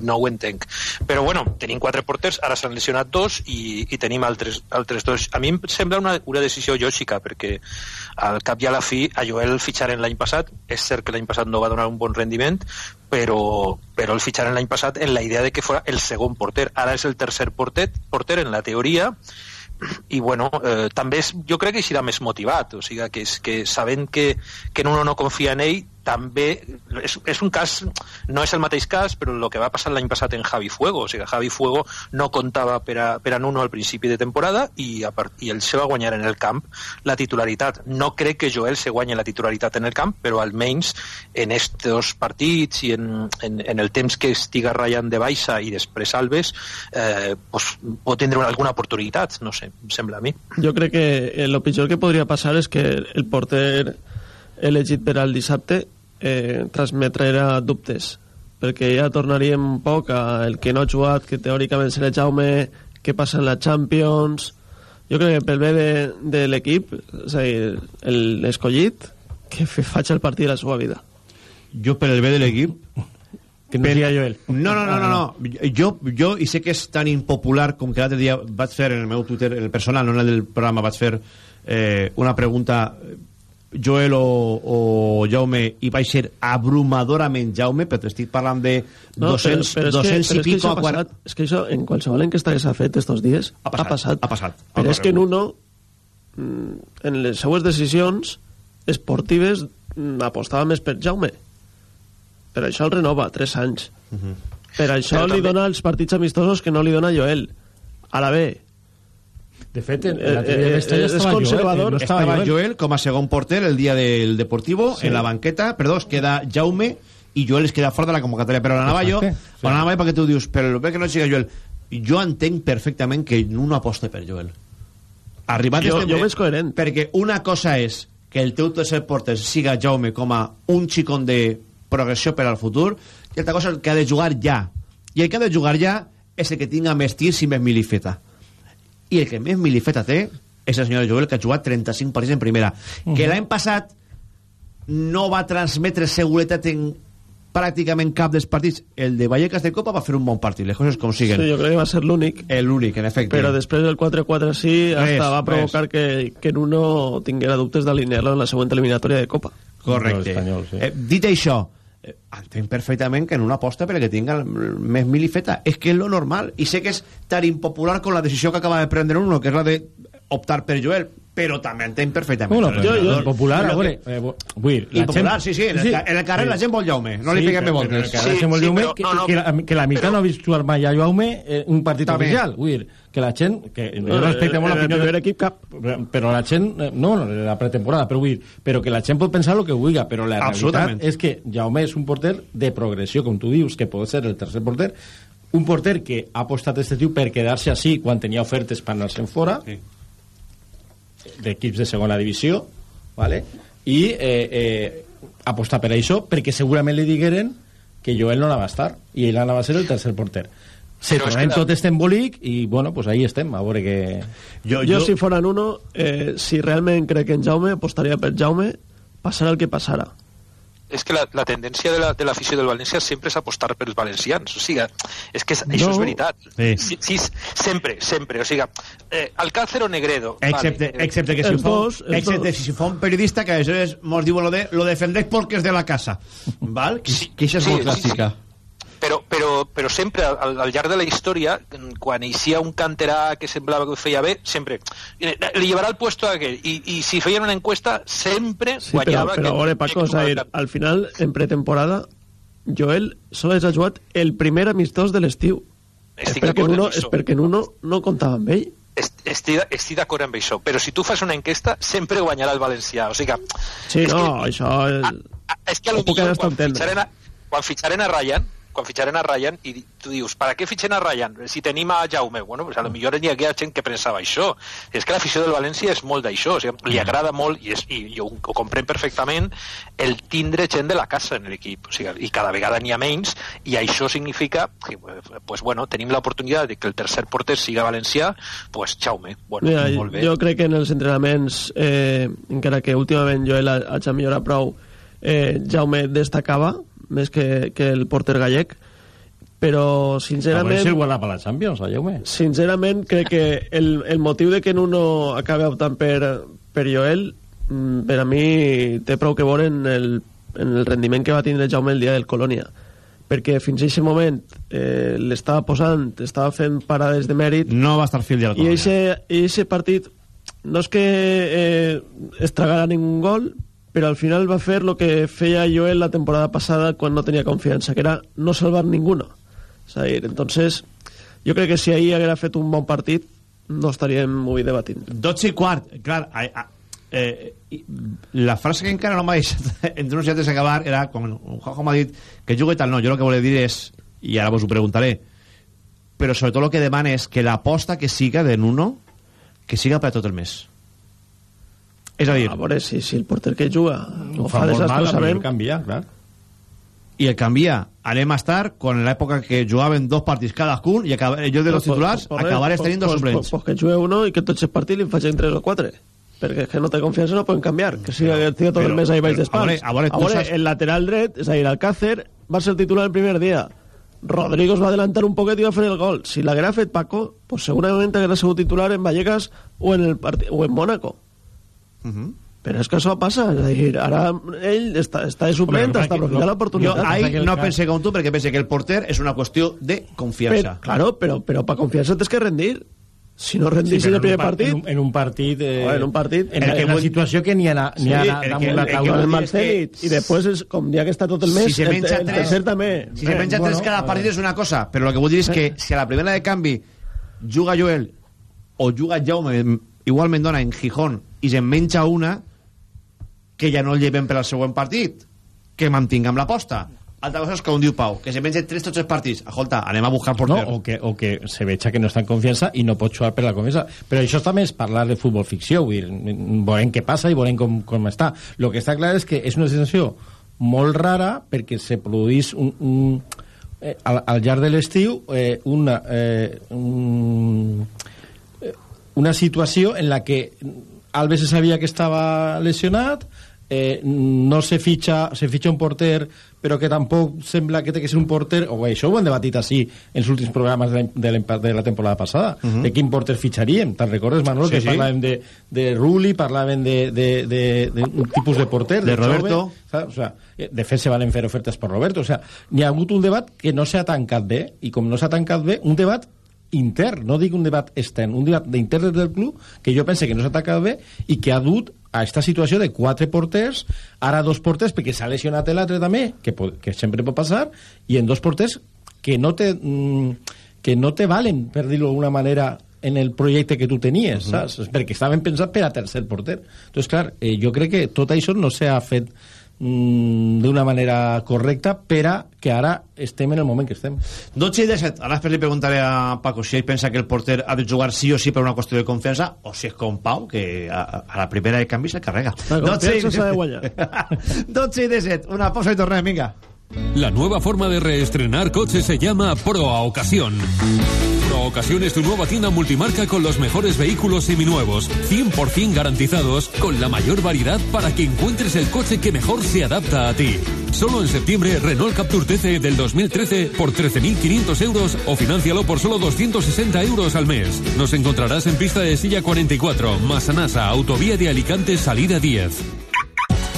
no ho entenc. Però bueno, tenim quatre porters, ara s'han lesionat dos i, i tenim altres, altres dos. A mi em sembla una, una decisió lògica, perquè al cap i a la fi a Joel el fitxaren l'any passat, és cert que l'any passat no va donar un bon rendiment, però, però el fitxaren l'any passat en la idea de que fos el segon porter. Ara és el tercer porter, porter en la teoria, i bueno, eh, també és, jo crec que serà més motivat o sigui, que, és, que sabent que, que uno no confia en ell també, és, és un cas no és el mateix cas, però el que va passar l'any passat en Javi Fuego, o sigui, Javi Fuego no comptava per a, per a Nuno al principi de temporada i, a part, i ell se va guanyar en el camp la titularitat. No crec que Joel se guanyi la titularitat en el camp, però almenys en estos partits i en, en, en el temps que estiga Ryan de baixa i després Alves eh, pues, pot tindre alguna oportunitat, no sé, em sembla a mi. Jo crec que el pitjor que podria passar és que el porter elegit per al dissabte eh, transmetrà dubtes perquè ja tornaríem un poc a el que no ha jugat, que teòricament serà Jaume, què passa en la Champions... Jo crec que pel bé de, de l'equip, és a dir, l'escollit, que faig el partit de la seva vida. Jo, per el bé de l'equip... Que no diga Joel. No, no, no, no, no. Jo, jo, i sé que és tan impopular com que l'altre dia vaig fer en el meu Twitter, en el personal, no en el del programa, vaig fer eh, una pregunta Joel o, o Jaume i vaig ser abrumadorament Jaume, però estic parlant de 200, però, però 200 és que, i pico a és que, això ha 40... passat, és que això en qualsevol enquesta que s'ha fet estos dies ha passat. Ha passat. Ha passat. Però és que en uno, mm, en les seues decisions esportives, mm, apostava més per Jaume. Per això el renova, 3 anys. Uh -huh. Per això Però li també- dona els partits amistosos que no li dona Joel. Ara bé, De fet, en Eh, la teoria eh, d'esta ja és estava conservador. Joel, eh, no estava, Estava Joel. Joel com a segon porter el dia del Deportivo, Sí. en la banqueta, perdó, es queda Jaume i Joel es queda fora de la convocatòria, però l'anava jo, Exacte, sí. però l'anava jo perquè tu dius, però bé que no siga Joel. Jo entenc perfectament que no aposta per Joel. Arribat Jo- este- jo veig coherent. Perquè una cosa és que el teu tercer porter siga Jaume com a un xicon de progressió per al futur, i altra cosa és que ha de jugar ja. I el que ha de jugar ja és el que tinga més tirs i més milifeta. I el que més milifeta té és el senyor Joel, que ha jugat 35 partits en primera. Que l'any passat no va transmetre seguretat en pràcticament cap dels partits. El de Vallecas de Copa va fer un bon partit, les coses com siguen. sí, jo crec que va ser l'únic. L'únic, en efecte. Però després del 4-4 sí, Res, hasta va res. provocar que, que en uno tinguera dubtes d'alinear-lo en la següent eliminatòria de Copa. Correcte. Espanyol, sí. eh, dit això, entenc perfectament que en una aposta per a que tinga més milifeta. És que és lo normal. I sé que és tan impopular com la decisió que acaba de prendre uno, que és la de optar per Joel, però també entenc perfectament. Bueno, però jo, popular, a veure, eh, vull dir, la Impopular, gent- sí, sí, en el, ca- en el carrer la gent vol Jaume, no li Sí, però- més però voltes. Que, la gent vol sí, Jaume, però- que, no, no, que, la, que la mitad no ha vist jugar mai a Jaume eh, un partit També. oficial. Vull dir, que la gent... Que, No, jo respecte molt en l'opinió... primer de- equip cap. Però, però la gent... eh, No, no, la pretemporada, però vull dir, però que la gent pot pensar el que vulgui, però la realitat és que Jaume és un porter de progressió, com tu dius, que pot ser el tercer porter, un porter que ha apostat este tiu per quedar-se així quan tenia ofertes per anar-se'n fora, Sí. D'equips de segona divisió, ¿vale? i eh, eh, apostar per això perquè segurament li digueren que Joel no anava a estar i ell anava a ser el tercer porter se tornem que la- tot este embolic i bueno, pues ahí estem, a veure que... Jo, Jo, si fora en uno, eh, si realment crec en Jaume, apostaria per Jaume, passarà el que passarà. És que la, la tendència de la- de l'afició la, del València sempre és apostar pels valencians. O sigui, és que és, això No. és veritat. Sí. Sí, sí, sempre, sempre. O sigui, eh, Alcácer o Negredo. Excepte, vale, excepte que si Els fa, dos, excepte dos. si fa un periodista que a veces mos diu lo de lo defendéis porque es de la casa val? que, Sí, que això és sí, molt sí, clàssica però, però, però sempre al, al llarg de la història quan hi sia un canterà que semblava que ho feia bé, sempre eh, li llevarà el puesto a aquell. I, i si feien una encuesta sempre Sí, però, guanyava però a veure, Paco, sigui, al final, en pretemporada, Joel sols ha jugat el primer amistós de l'estiu. És perquè, en uno, és perquè en uno no comptava amb ell. Est- estic, estic d'acord amb això. Però si tu fas una enquesta sempre guanyarà el valencià. O sigui que, Sí, no, que, això... És... a- és que a lo millor quan fitxaren, a, quan fitxaren a Ryan quan fitxaren a Ryan i tu dius, per què fitxen a Ryan si tenim a Jaume? Bueno, pues a lo millor hi havia gent que pensava això. És que l'afició del València és molt d'això, o sigui, li agrada molt i, és, i jo ho comprenc perfectament el tindre gent de la casa en l'equip, o sigui, i cada vegada n'hi ha menys i això significa que pues, bueno, tenim l'oportunitat de que el tercer porter siga valencià, pues Jaume, bueno, Mira, molt bé. jo crec que en els entrenaments, eh, encara que últimament Joel ha- hagi millorat prou, eh, Jaume destacava més que, que el porter gallec, però A sincerament... si el guarda per la Champions, a Jaume. Sincerament, crec que el, el motiu de que en uno acabi optant per, per Joel, mm, per a mi té prou que veure en el, en el rendiment que va tindre Jaume el dia del Colònia perquè fins a aquest moment eh, l'estava posant, estava fent parades de mèrit. No va estar fil de la i aquest partit no és que eh, es tragara ningú gol però al final va fer el que feia Joel la temporada passada quan no tenia confiança, que era no salvar ninguno. És a dir, entonces, jo crec que si ahir haguera fet un bon partit, no estaríem avui debatint. 12 i quart, clar, a, a, eh, la frase que encara no m'ha deixat entre uns i altres acabar era, quan Juanjo m'ha dit que jugue tal, no, jo el que volia dir és, i ara vos ho preguntaré, però sobretot el que demana és que l'aposta que siga de Nuno, que siga per tot el mes. És a dir... A veure, si, si el porter que juga ho, Ho fa, fa molt mal, desastrosament... però canvia, clar. i el canvia. Anem a estar en l'època que jugaven dos partits cadascun i acaba, jo de los Pues, titulars pues, pues, acabaré pues, tenint dos pues, suplents. Pues, pues que jugue uno i que tots els partits li facin tres o quatre perquè és que no té confiança no poden canviar que siga que tot el mes ahí baix però, d'espals a veure, a veure, a saps- el lateral dret és a dir, Alcácer va ser el titular el primer dia. Rodrigo es va adelantar un poquet i va fer el gol. Si l'haguera fet Paco pues segurament haguera sigut titular en Vallecas o en, el parti o en Mónaco Uh -huh. Però és que això passa, és a dir, ara ell està, està de suplent, Hombre, està que- aprofitant jo l'oportunitat. ahí no pensé com tu, perquè pensé que el porter és una qüestió de confiança. Però, claro, però, però per confiança tens que rendir. Si no rendis Sí, en el primer en un par- partit... En un, en un partit... Eh, en un partit... En, en la situació que n'hi ha, n'hi ha Sí, damunt que- la que taula. el mal Zenit, i després, és, com ja que està tot el mes, si se el, menja el tres, tercer també. Si se menja tres cada partit és una cosa, però el que vull dir és que si a la primera de canvi juga Joel o juga Jaume, igual Mendona en Gijón, i se'n menja una, que ja no el lleven per al següent partit, que mantinguem l'aposta. Altra cosa és que un diu Pau, que se menja tres tots els partits. Escolta, anem a buscar No, porter. o, que, o que se veja que no està en confiança i no pot jugar per la confiança. Però això també és parlar de futbol ficció, vull dir, veurem què passa i veurem com, com està. El que està clar és que és una sensació molt rara perquè se produís un, un, eh, al, al llarg de l'estiu eh, una, eh, un, eh, una situació en la que Alves se sabia que estava lesionat, eh, no se fitxa, se fitxa un porter però que tampoc sembla que té que ser un porter o bé, això ho hem debatit així en els últims programes de, de, la, de la temporada passada Mhm. de quin porter fitxaríem te'n recordes Manolo Sí, que sí. parlàvem de, de Rulli parlàvem de, de, de, de un tipus de porter De Roberto. jove, o sea, eh, de fet se valen fer ofertes per Roberto o sea, n'hi ha hagut un debat que no s'ha tancat bé i com no s'ha tancat bé, un debat intern, no dic un debat extern, un debat d'intern del club que jo pense que no s'ha tancat bé i que ha dut a esta situació de quatre porters, ara dos porters perquè s'ha lesionat l'altre també, que, pot, que sempre pot passar, i en dos porters que no te, mm, que no te valen, per dir-ho d'alguna manera, en el projecte que tu tenies, saps? Perquè estaven pensats per a tercer porter. Entonces, clar, eh, jo crec que tot això no s'ha fet d'una manera correcta per a que ara estem en el moment que estem. 12 i 17. Ara després li preguntaré a Paco si ell pensa que el porter ha de jugar sí o sí per una qüestió de confiança o si és com Pau, que a, a la primera de canvi se'l carrega. La 12 i confiança s'ha de 17. guanyar. 12 i 17. Una pausa i tornem, vinga. La nueva forma de reestrenar coches se llama Proa Ocasión. Proa Ocasión es tu nueva tienda multimarca con los mejores vehículos seminuevos, 100% garantizados, con la mayor variedad para que encuentres el coche que mejor se adapta a ti. Solo en septiembre, Renault Captur TC del 2013 por 13.500 euros o financialo por solo 260 euros al mes. Nos encontrarás en pista de silla 44, Masanasa, Autovía de Alicante, salida 10.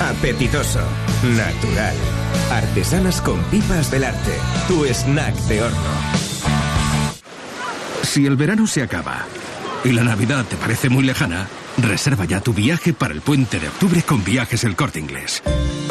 apetitoso, natural. Artesanas con pipas Belarte. Tu snack de horno. Si el verano se acaba y la Navidad te parece muy lejana, reserva ya tu viaje para el puente de octubre con Viajes El Corte Inglés.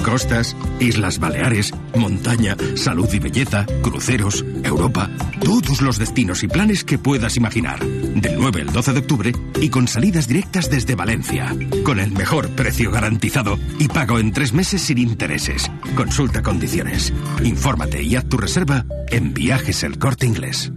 Costas, Islas Baleares, montaña, salud y belleza, cruceros, Europa, todos los destinos y planes que puedas imaginar. Del 9 al 12 de octubre y con salidas directas desde Valencia. Con el mejor precio garantizado y pago en tres meses sin intereses. Consulta condiciones. Infórmate y haz tu reserva en Viajes El Corte Inglés.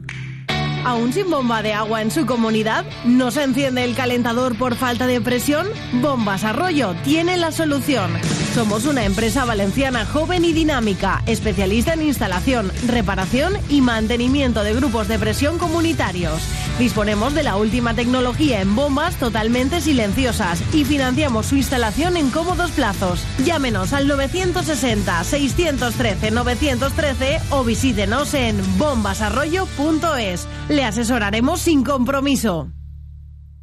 ¿Aún sin bomba de agua en su comunidad? ¿No se enciende el calentador por falta de presión? Bombas Arroyo tiene la solución. Somos una empresa valenciana joven y dinámica, especialista en instalación, reparación y mantenimiento de grupos de presión comunitarios. Disponemos de la última tecnología en bombas totalmente silenciosas y financiamos su instalación en cómodos plazos. Llámenos al 960-613-913 o visítenos en bombasarroyo.es. Le asesoraremos sin compromiso.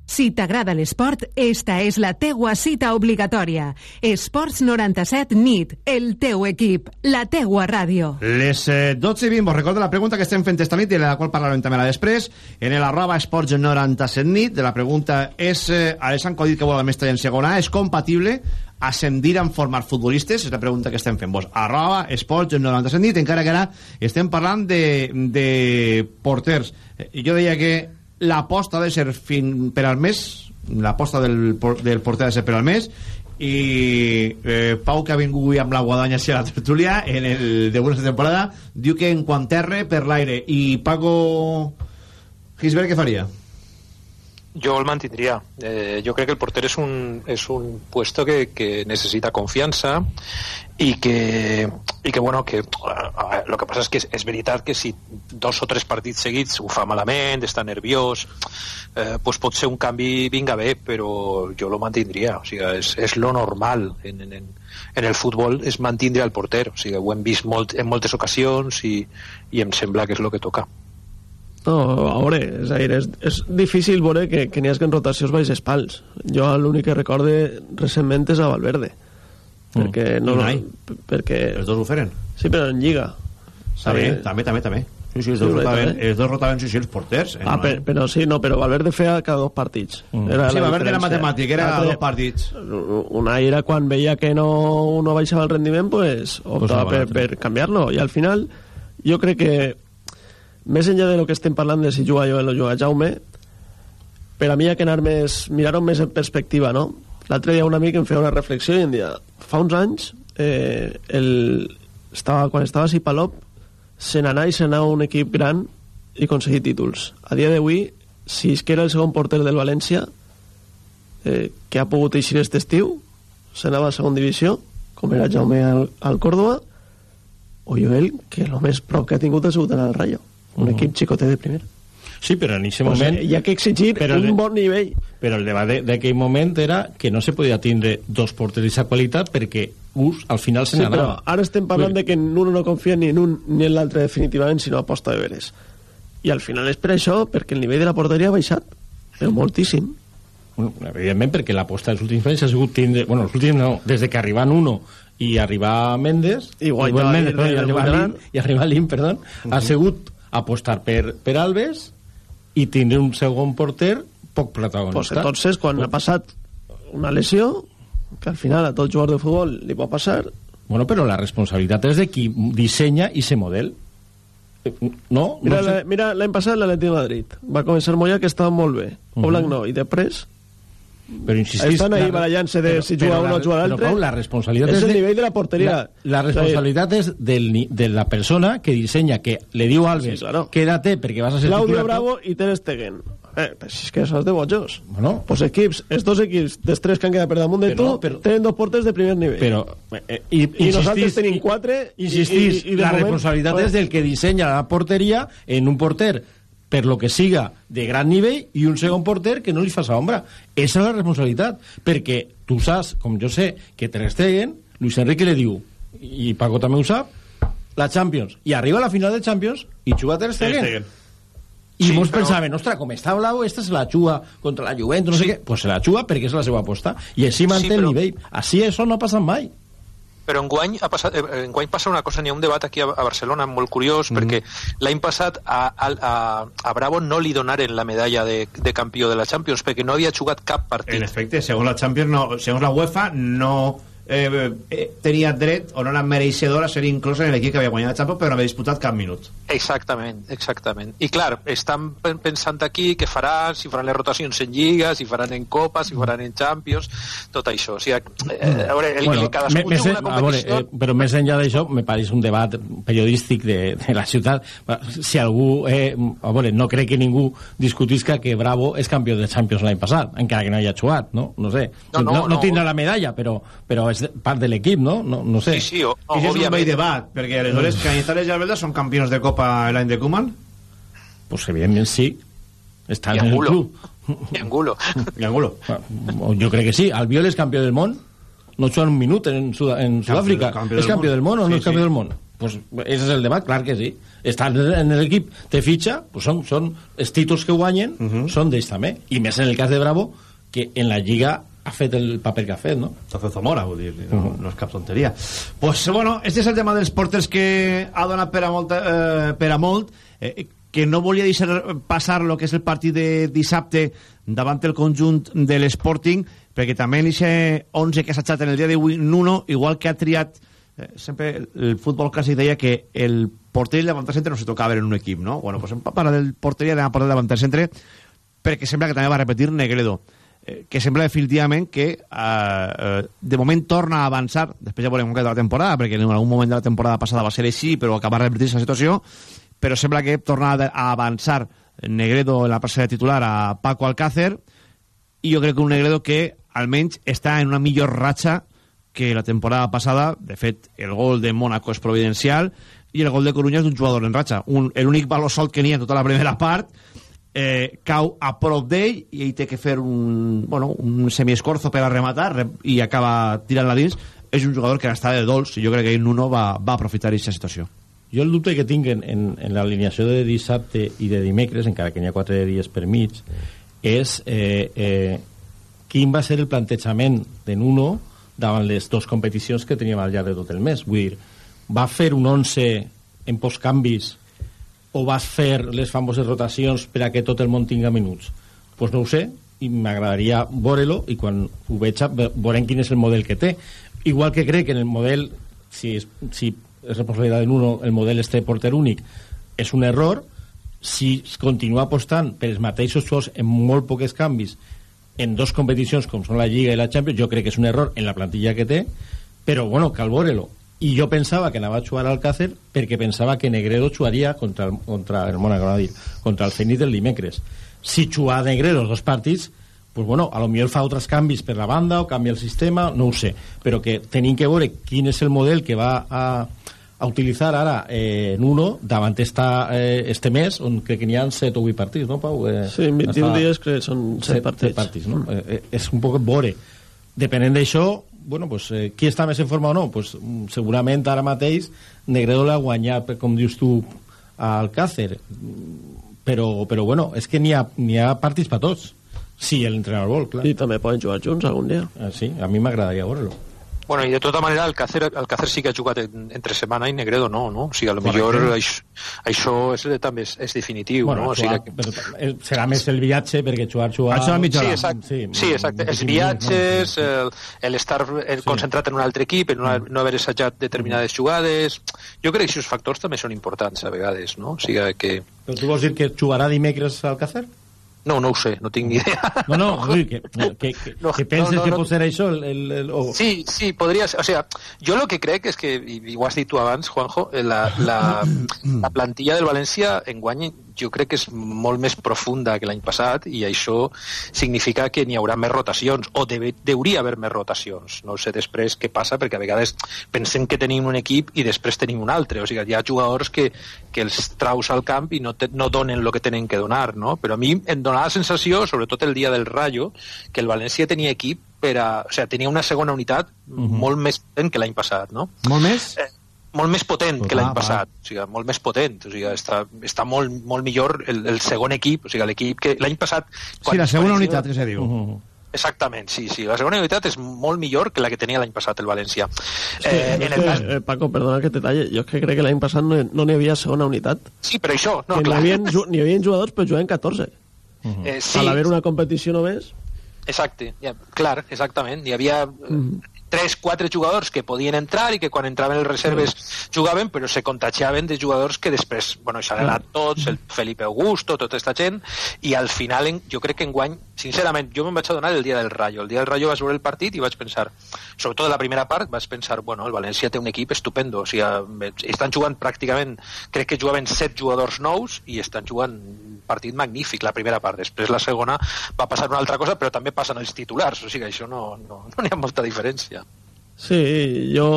Si t'agrada l'esport, esta és la teua cita obligatòria. Esports 97 NIT, el teu equip, la teua ràdio. Les eh, 12 i 20, vos recordo la pregunta que estem fent esta nit i de la qual parlarem també la després, en el arroba esports 97 nit, de la pregunta és, eh, Alessandro dit que vol la mestra en segona, és compatible ascendir en formar futbolistes? És la pregunta que estem fent vos. Arroba esports 97 nit, encara que ara estem parlant de, de porters. Eh, Jo deia que l'aposta de ser fin per al mes l'aposta del, del porter de ser per al mes i eh, Pau que ha vingut avui amb la guadanya hacia la tertúlia en el de de temporada diu que en quant terre per l'aire i Paco Gisbert què faria? Yo el mantendría. Eh, yo creo que el portero es un, es un puesto que, que necesita confianza y que, y que bueno, que lo que pasa es que es, es veritat que si dos o tres partits seguits ho fa malament, està nerviós, eh, pues pot ser un canvi vinga bé, però jo lo mantindria. O sigui, és, és lo normal en, en, en, el futbol és mantindre el porter. O sigui, ho hem vist molt, en moltes ocasions i, i em sembla que és el que toca. No, a veure, és, a dir, és, és difícil veure que, que n'hi hagi en rotacions baix pals. Jo l'únic que recorde recentment és a Valverde. Perquè no, I no, Unai. perquè... Els dos ho feren. Sí, però en Lliga. També, també, també, també. Sí, sí, els Sí, dos, Unai rotaven, també. els dos rotaven sí, sí, els porters. Ah, per, però sí, no, però Valverde feia cada dos partits. Mm. Era Sí, Valverde era matemàtic, era cada dos partits. Una era quan veia que no, no baixava el rendiment, pues, optava Posava per, per canviar-lo. I al final, jo crec que, més enllà de lo que estem parlant de si juga Joel o juga Jaume, per a mi hi ha que anar més, mirar-ho més en perspectiva, no? L'altre dia un amic em feia una reflexió i em deia, fa uns anys, eh, el, estava, quan estava a Sipalop, se n'anà i se n'anà un equip gran i aconseguir títols. A dia d'avui, si és que era el segon porter del València, eh, que ha pogut eixir aquest estiu, s'anava a segona divisió, com era Jaume al, al Córdoba, o Joel, que el més prop que ha tingut ha sigut en el Rayo, un equip xicotet de primer. Sí, però en aquest Pues, moment... eh, hi ha que exigir Però un bon nivell. Però el debat de- d'aquell moment era que no se podia tindre dos porters d'aquesta qualitat perquè us al final se Sí, n'anava. però ara estem parlant de que en un no confia ni en un ni en l'altre definitivament, sinó aposta de veres. I al final és per això, perquè el nivell de la porteria ha baixat, però moltíssim. Bueno, evidentment, perquè l'aposta dels últims anys ha sigut tindre... Bueno, els últims no, des de que arriba Nuno i arribar Mendes, I va Mendes, de- perdó, i arribar Guaita. Lim, i arribar Lim, perdó, ha sigut apostar per, per Alves i tindre un segon porter poc Pues protagonista. entonces, quan ha passat una lesió, que al final a tot jugador de futbol li pot passar, Bueno, però la responsabilitat és de qui dissenya i se model. No? Mira, no sé. l'any passat l'Atlètic de Madrid. Va començar Moya, que estava molt bé. Mhm. Oblak no. I després... Però insistís... Estan ahí la- barallant-se de però- si però juga un la- o juga però, l'altre. Pau, la responsabilitat És és, el de- nivell de la porteria. La, la responsabilitat és del, de la persona que dissenya, que le diu a Alves, Sí, claro. quédate perquè vas a ser Claudio titular. Bravo i Ter Stegen. Eh, però si és que això és de bojos. Bueno. Pues equips, els dos equips dels tres que han quedat per damunt de Però- tu, però- tenen dos porters de primer nivell. Però, eh, i, I nosaltres tenim quatre i- Insistís, i- i de la moment- responsabilitat Joder. és del que dissenya la porteria en un porter per lo que siga de gran nivell i un segon porter que no li fa ombra. Esa és la responsabilitat, perquè tu saps, com jo sé, que Ter Stegen, Luis Enrique le diu, i Paco també ho sap, la Champions, i arriba a la final de Champions i juga Ter Stegen. Ter Stegen. I Sí, molts però- pensaven, ostres, com està blau, esta se la juga contra la Juventus, no sé què. Pues se la juga perquè és la seva aposta. I així manté Sí, el però- nivell. Així això no ha passat mai. Però enguany, ha passat, eh, enguany passa una cosa, n'hi ha un debat aquí a, a Barcelona molt curiós, perquè l'any passat a, a, a, a Bravo no li donaren la medalla de, de campió de la Champions, perquè no havia jugat cap partit. En efecte, segons la Champions, no, segons la UEFA, no eh, eh, tenia dret o no era mereixedor a ser inclòs en l'equip que havia guanyat la Champions, però no havia disputat cap minut. Exactament, exactament. I clar, estan pen- pensant aquí què faran, si faran les rotacions en Lliga, si faran en Copa, si faran en Champions, tot això. O sigui, eh, a veure, el, bueno, cadascú més, una a veure, competició... eh, però més enllà d'això, me pareix un debat periodístic de, de la ciutat. Si algú, eh, a veure, no crec que ningú discutisca que Bravo és campió de Champions l'any passat, encara que no hagi jugat, no? No sé. No, no, no, no no. tindrà la medalla, però, però és part de l'equip, no? no? No sé. Sí, sí, o, si és un òbviament. vell debat, perquè aleshores Cañizares i Albelda són campions de Copa l'any de Koeman? Pues evidentment sí. Estan en el club. I Angulo. I Angulo. Jo crec que sí. Albiol és campió del món. No juga un minut en, Sud en Sud-àfrica. És del campió món. del món o no Sí, és campió sí. del món? pues, ese és el debat, clar que sí. Estar en l'equip te fitxa, pues són, són els títols que guanyen, uh -huh. són d'ells també. I més en el cas de Bravo, que en la Lliga ha fet el paper que ha fet, no? T'ha fet Zamora, vull dir, no, uh -huh. no és cap tonteria. Pues, bueno, este és el tema dels porters que ha donat per a molt, eh, per a molt eh, que no volia deixar passar el que és el partit de dissabte davant el conjunt de l'Sporting, perquè també en aquest 11 que s'ha echat en el dia d'avui Nuno, igual que ha triat eh, sempre el futbol clàssic deia que el porter i el davanter centre no se tocava en un equip, no? Bueno, pues hem parlat del porter i anem a parlar del davanter centre perquè sembla que també va repetir Negredo que sembla definitivament que eh, eh, de moment torna a avançar després ja veurem com queda la temporada perquè en algun moment de la temporada passada va ser així però acaba de repetir la situació però sembla que torna a avançar Negredo en la passada titular a Paco Alcácer i jo crec que un Negredo que almenys està en una millor ratxa que la temporada passada, de fet, el gol de Mónaco és providencial i el gol de Coruña és d'un jugador en ratxa. L'únic valor sol que n'hi ha en tota la primera part eh, cau a prop d'ell i ell té que fer un, bueno, un semiescorzo per a rematar i acaba tirant-la dins. És un jugador que està de dolç i jo crec que ell Nuno va, va aprofitar aquesta situació. Jo el dubte que tinc en, en, en l'alineació de dissabte i de dimecres, encara que n'hi ha quatre dies per mig, és eh, eh, quin va ser el plantejament de Nuno davant les dues competicions que teníem al llarg de tot el mes. Vull dir, va fer un 11 en postcanvis o vas fer les famoses rotacions per a que tot el món tinga minuts? Doncs pues no ho sé, i m'agradaria veure-lo i quan ho veig veurem quin és el model que té. Igual que crec que en el model, si és, si és responsabilitat d'uno, el model este porter únic, és un error, si continua apostant per els mateixos jugadors en molt pocs canvis en dos competicions com són la Lliga i la Champions jo crec que és un error en la plantilla que té però bueno, cal veure-lo i jo pensava que anava a jugar al Càcer perquè pensava que Negredo jugaria contra el, contra el Mónaco, no dir, contra el Zenit del dimecres si juga Negredo els dos partits pues bueno, a lo millor fa altres canvis per la banda o canvia el sistema, no ho sé però que tenim que veure quin és el model que va a, a utilitzar ara eh, en uno davant esta, eh, este mes on crec que n'hi ha 7 o 8 partits, no, Pau? Eh, sí, en 21 dies crec que són 7, 7 partits. 7 partits no? Mm. Eh, és un poc veure. Depenent d'això, bueno, pues, eh, qui està més en forma o no? Pues, mm, segurament ara mateix Negredo l'ha guanyat, com dius tu, al Càcer. Però, però bueno, és que n'hi ha, ha partits per tots. Sí, l'entrenador vol, clar. I també poden jugar junts algun dia. Eh, sí, a mi m'agradaria veure-lo. Bueno, i de tota manera, el Càcer, el Càcer sí que ha jugat en, entre setmana i Negredo no, no? O sigui, a lo millor això, això és, també és, és definitiu, bueno, no? O sigui, que... Eh, serà més el viatge, perquè jugar, jugar... Això sí, exacte, sí, sí, exacte. Els viatges, l'estar sí. concentrat en un altre equip, en una, no haver assajat determinades jugades... Jo crec que aquests factors també són importants a vegades, no? O sigui que... Però tu vols dir que jugarà dimecres al Càcer? No, no ho sé, no tinc ni idea. No, no, que, que, que, no, que penses no, no, que pot ser això? El, el, el, o... Sí, sí, podria ser. O sea, jo lo que crec és que, i ho has dit tu abans, Juanjo, la, la, la plantilla del València enguany jo crec que és molt més profunda que l'any passat i això significa que n'hi haurà més rotacions o debe, deuria haver més rotacions no sé després què passa perquè a vegades pensem que tenim un equip i després tenim un altre o sigui, hi ha jugadors que, que els traus al camp i no, te, no donen el que tenen que donar no? però a mi em dona la sensació sobretot el dia del Rayo que el València tenia equip per a, o sigui, tenia una segona unitat uh -huh. molt més que l'any passat no? molt més? Eh, molt més potent que l'any passat, o sigui, molt més potent, o sigui, està, està molt, molt millor el, el segon equip, o sigui, l'equip que l'any passat... Quan, sí, la segona unitat, que se diu. Uh -huh. Exactament, sí, sí. La segona unitat és molt millor que la que tenia l'any passat el València. Sí, eh, en el cas... eh, Paco, perdona que te talle, jo és que crec que l'any passat no, no n'hi havia segona unitat. Sí, però això, no, que clar. N'hi havia, hi havia jugadors, però jugaven 14. Uh -huh. eh, sí. Al haver una competició només... Exacte, ja, clar, exactament. Hi havia... Uh -huh tres, quatre jugadors que podien entrar i que quan entraven les reserves jugaven, però se contagiaven de jugadors que després, bueno, s'han anat tots, el Felipe Augusto, tota aquesta gent, i al final jo crec que enguany, sincerament, jo me'n vaig adonar el dia del Rayo. El dia del Rayo vaig veure el partit i vaig pensar, sobretot la primera part, vaig pensar, bueno, el València té un equip estupendo, o sigui, estan jugant pràcticament, crec que jugaven set jugadors nous i estan jugant partit magnífic la primera part. Després la segona va passar una altra cosa, però també passen els titulars, o sigui, això no n'hi no, no ha molta diferència. Sí, jo,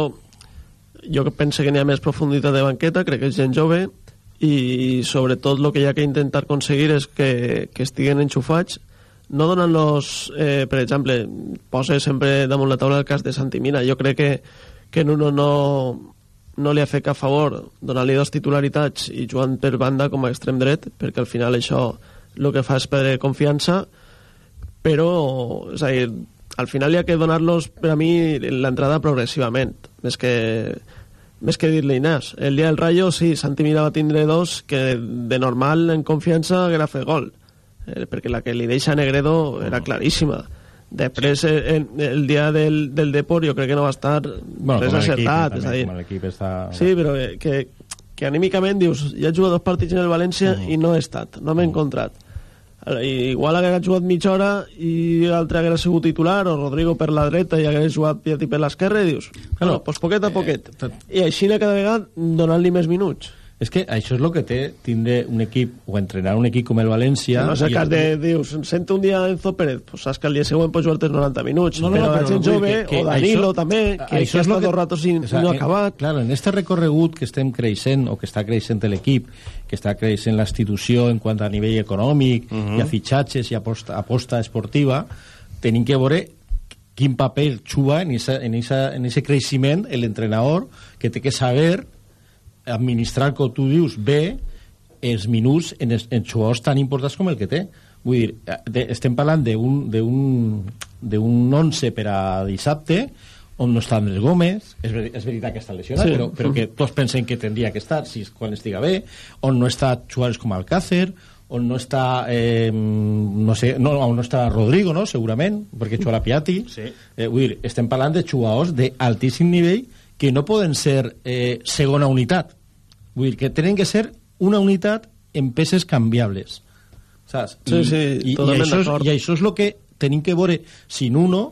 jo penso que n'hi ha més profunditat de banqueta, crec que és gent jove, i sobretot el que hi ha que intentar aconseguir és que, que estiguen enxufats no donant-los, eh, per exemple, posa sempre damunt la taula el cas de Santimina. Jo crec que, que Nuno no, no li ha fet cap favor donant-li dos titularitats i jugant per banda com a extrem dret, perquè al final això el que fa és perdre confiança, però és a dir, al final hi ha que donar-los per a mi l'entrada progressivament, més que més que dir-li Inés. El dia del Rayo, sí, Santi Mira va tindre dos que de normal en confiança era fer gol, eh, perquè la que li deixa Negredo era claríssima. Després, eh, el, el dia del, del Depor, jo crec que no va estar Bueno, res acertat. també, és a dir, l'equip està... Sí, però que, que, que anímicament dius, ja he jugat dos partits en el València mm. i no he estat, no m'he encontrat. I igual hagués jugat mitja hora i l'altre hagués sigut titular o Rodrigo per la dreta i hagués jugat Piatti per l'esquerra i dius, claro, no, pues poquet a poquet. Eh, I així cada vegada donant-li més minuts. És que això és el que té tindre un equip o entrenar un equip com el València... No és el cas de, dius, sento un dia Enzo Pérez, pues saps que el dia següent pot jugar els 90 minuts, No, no, però, no, la gent dir jove, que- que o Danilo això- també, que, això ha estat dos ratos i o sea, no ha eh, acabat. Claro, en este recorregut que estem creixent, o que està creixent l'equip, que està creixent la institució en quant a nivell econòmic, uh -huh. i a fitxatges i aposta, aposta esportiva, tenim que veure quin paper juga en ese creixement l'entrenador que té que saber administrar, com tu dius, bé els minuts en, es, en jugadors tan importants com el que té. Vull dir, de, estem parlant d'un d'un- d'un 11 per a dissabte on no està Andrés Gómez, és, ver és veritat que està lesionat, Sí. però, però que tots pensen que tindria que estar si, quan estiga bé, on no està jugadors com Alcácer, on no està eh, no sé, no, on no està Rodrigo, no? segurament, perquè juga a Piatti. Sí. Eh, vull dir, estem parlant de jugadors d'altíssim nivell que no poden ser eh, segona unitat. Vull dir, que tenen que ser una unitat en peces canviables. Saps? Sí, sí, I, i, això és. I això és el que tenim que veure si Nuno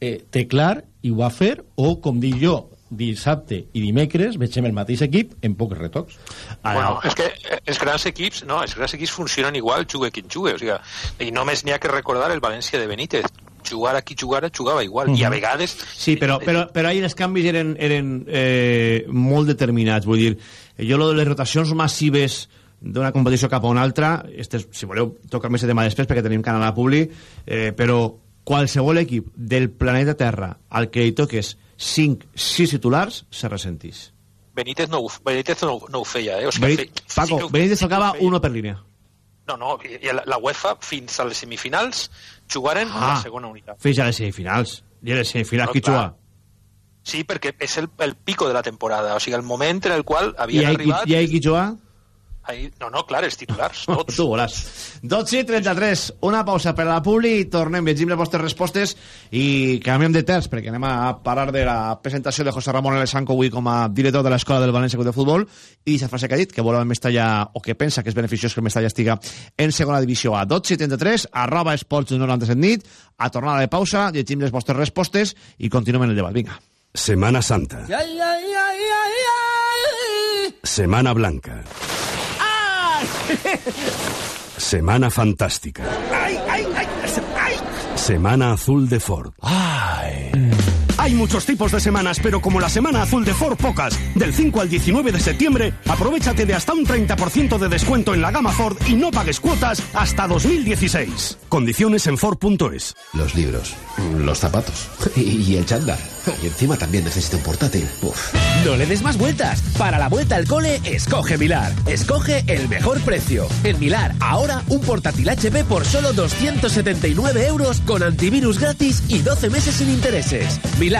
eh, té clar i ho va fer, o, com dic jo, dissabte i dimecres vegem el mateix equip en pocs retocs. Bueno, és que eh, els grans equips, no, els grans equips funcionen igual, jugue qui jugue, o sigui, i només n'hi ha que recordar el València de Benítez. Jugar a qui jugara, jugava igual, i a vegades Sí, però, però, però ahir els canvis eren, eren eh, molt determinats. Vull dir, jo lo de les rotacions massives d'una competició cap a una altra, este, si voleu tocar més el tema després perquè tenim canal a Publi, eh, però qualsevol equip del planeta Terra al que li toques 5, 6 titulars se ressentís. Benítez no, Benítez no, no ho feia, eh? O sigui, Benítez, fe- Paco, sí ho- Benítez tocava uno per línia. No, no, i i la, UEFA fins a les semifinals jugaren ah, a la segona unitat. Fins a les semifinals. I a les semifinals No, qui clar. juga? Sí, perquè és el, el pico de la temporada, o sigui, el moment en el qual I havien qui, arribat... I ahí qui juga? Ahí, no, no, clar, els titulars, tots. Tu volàs. 12 i 33, una pausa per a la Publi i tornem, llegim les vostres respostes i canviem de terç, perquè anem a parlar de la presentació de José Ramón Alessanco avui com a director de l'Escola del València Club de Futbol i aquesta frase que ha dit, que vol el Mestalla, o que pensa que és beneficiós que el Mestalla estiga en segona divisió A. 12 i 33, arroba esports 97 nit, a tornada de pausa, llegim les vostres respostes i continuem en el debat. Vinga. Semana Santa. Semana Blanca. Semana Fantástica. Semana Azul de Ford. Hay muchos tipos de semanas, pero como la semana azul de Ford, pocas. Del 5 al 19 de septiembre, aprovechate de hasta un 30% de descuento en la gama Ford y no pagues cuotas hasta 2016. Condiciones en Ford.es. Los libros, los zapatos y, el chándal. Y encima también necesita un portátil. Uf. No le des más vueltas. Para la vuelta al cole, escoge Milar. Escoge el mejor precio. En Milar, ahora un portátil HP por solo 279 euros con antivirus gratis y 12 meses sin intereses. Milar,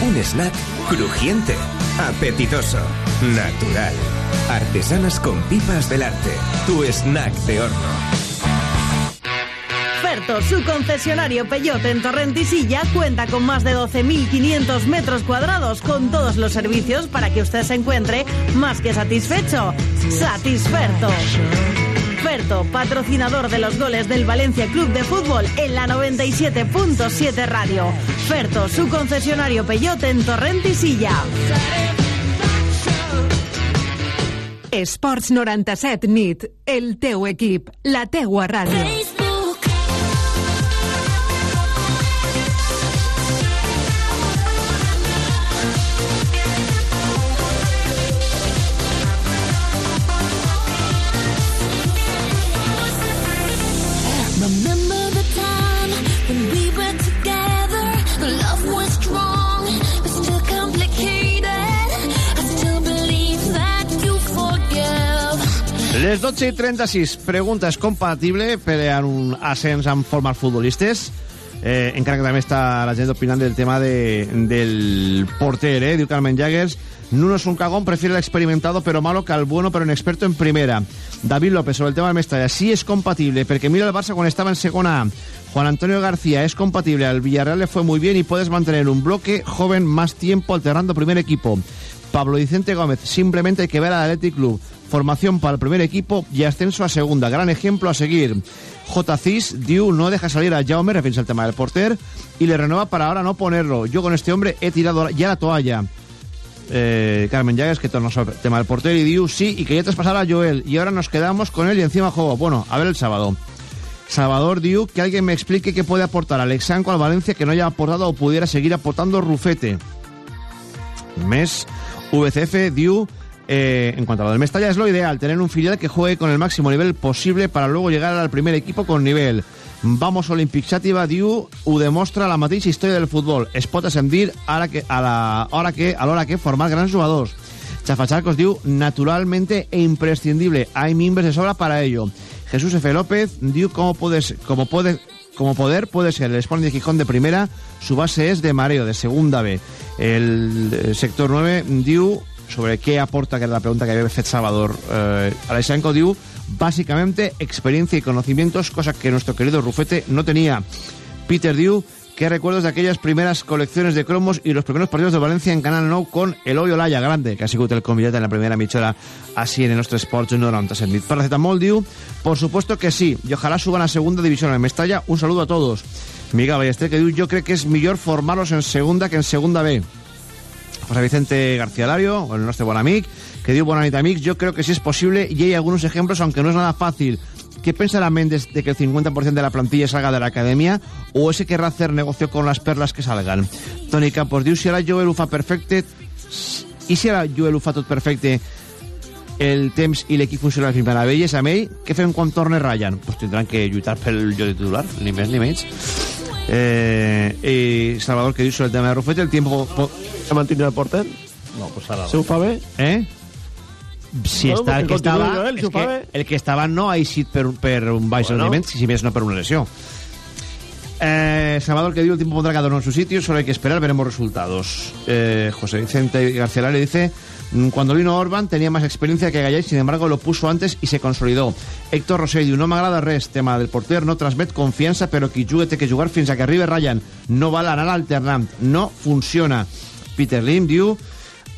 Un snack crujiente, apetitoso, natural. Artesanas con pipas Belarte. Tu snack de horno. Ferto, su concesionario Peyote en Torrentisilla, cuenta con más de 12.500 metros cuadrados con todos los servicios para que usted se encuentre más que satisfecho. Satisferto. Ferto, patrocinador de los goles del Valencia Club de Fútbol en la 97.7 Radio. Ferto, su concesionario Peyote en Torrentisilla. Esports 97 nit, el teu equip, la teua ràdio. Forgive. Les 12 i 36, pregunta, és compatible per un ascens amb formes futbolistes? Eh, encara que també està la gent opinant del tema de, del porter, eh? Diu Carmen Llaguers, Nuno es un cagón, prefiere el experimentado pero malo que al bueno pero inexperto en primera. David López, sobre el tema del Mestalla, sí es compatible, porque mira el Barça cuando estaba en segunda. Juan Antonio García, es compatible, al Villarreal le fue muy bien y puedes mantener un bloque joven más tiempo alternando primer equipo. Pablo Vicente Gómez, simplemente hay que ver al Athletic Club. Formación para el primer equipo y ascenso a segunda. Gran ejemplo a seguir. J. Cis, Diu no deja salir a Jaume, refiere al tema del porter, y le renueva para ahora no ponerlo. Yo con este hombre he tirado ya la toalla. Eh, Carmen Llagas, que torna sobre el tema del portero, y Diu sí, y quería traspasar a Joel, y ahora nos quedamos con él y encima juego. Bueno, a ver el sábado. Salvador Diu, que alguien me explique qué puede aportar Alexanco al Valencia que no haya aportado o pudiera seguir aportando Rufete. Mes, VCF, Diu, eh, en cuanto a lo del Mestalla, es lo ideal, tener un filial que juegue con el máximo nivel posible para luego llegar al primer equipo con nivel. Vamos Olympic Xàtiva, diu, ho demostra la mateixa història del futbol. Es pot ascendir que, a la hora que, a l'hora que formar grans jugadors. Chafacharcos diu, naturalmente e imprescindible. Hay mimbres de sobra para ello. Jesús F. López diu, como, puedes, como, puede, como poder puede ser el Sporting de Gijón de primera, su base es de mareo, de segunda B. El eh, sector 9 diu, sobre qué aporta, que era la pregunta que había fet Salvador eh, Alexanco, diu, básicamente experiencia y conocimientos, cosa que nuestro querido Rufete no tenía. Peter Diu, ¿qué recuerdos de aquellas primeras colecciones de cromos y los primeros partidos de Valencia en Canal Nou con Eloi Olaya, grande, que ha sido el convidado en la primera mitjora así en nuestro Sports 97 nit. Paracetamol Diu, por supuesto que sí, y ojalá suban a segunda división en Mestalla. Un saludo a todos. Miguel Ballester, que diu, yo creo que es mejor formarlos en segunda que en segunda B. José Vicente García Lario, el nuestro buen amic, que diu bona nit, amics, yo creo que sí es posible y hay algunos ejemplos, aunque no es nada fácil. ¿Qué pensará Méndez de que el 50% de la plantilla salga de la academia o ese querrá hacer negocio con las perlas que salgan? Toni Campos diu, si ara Joel ho fa perfecte i si ara Joel ho fa tot perfecte el temps i l'equip funciona fins meravelles amb ell, què fem quan torne Ryan? Pues tindran que lluitar pel jo de titular, ni més ni menys. Eh, Salvador, que diu sobre el tema de Rufete, el tiempo... ¿Se mantiene el porter? No, pues ara... ¿Se ho fa bé? Eh? Si Bueno, està el que que continuï estava, si que el que estava no ha eixit per, per un baix Bueno. rendiment, si més no per una lesió. Eh, Salvador que diu el tiempo pondrá cada uno en su sitio, solo hay que esperar, veremos resultados. Eh, José Vicente García Lare dice, "Mm, cuando vino Orban tenía más experiencia que Gallay, sin embargo lo puso antes y se consolidó. Héctor Rosell diu, no m'agrada res, tema del porter no transmet confiança, però qui juga té que jugar fins a que arribi Ryan. No val anar alternant, no funciona. Peter Lim diu,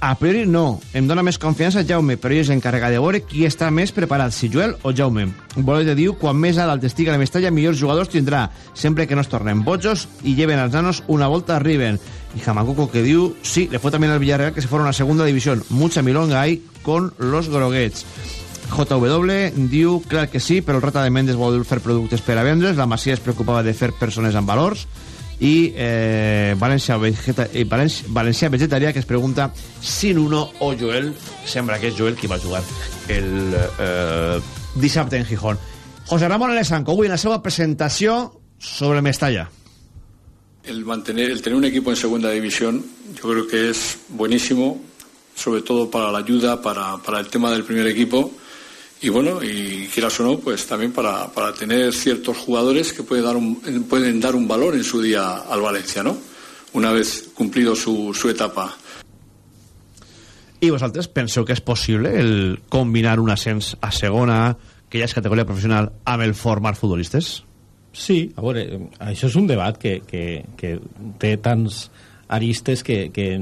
a priori no, em dona més confiança Jaume, però ell és l'encarregat de veure qui està més preparat, si Joel o Jaume. Bolete diu, quan més a dalt estiga la Mestalla, millors jugadors tindrà, sempre que no es tornen bojos i lleven als nanos una volta arriben. Y Jamacuco que diu, sí, le fue también al Villarreal que se fueron a segunda división. Mucha milonga hay con los groguets. JW diu, clar que sí, però el Rata de Mendes vol fer productes per a vendre's, la Masia es preocupava de fer persones amb valors, i eh, València, que es pregunta si Nuno o Joel sembla que és Joel qui va jugar el eh, en Gijón José Ramón Alessanco avui en la seva presentació sobre Mestalla El mantener, el tener un equipo en segunda división, yo creo que es buenísimo, sobre todo para la ayuda, para, para el tema del primer equipo. Y bueno, y quieras o no, pues también para, para tener ciertos jugadores que pueden dar, un, pueden dar un valor en su día al Valencia, ¿no? Una vez cumplido su, su etapa. i vosaltres penseu que és possible el combinar un ascens a segona que ja és categoria professional amb el formar futbolistes? Sí, a veure, això és un debat que, que, que té tants aristes que, que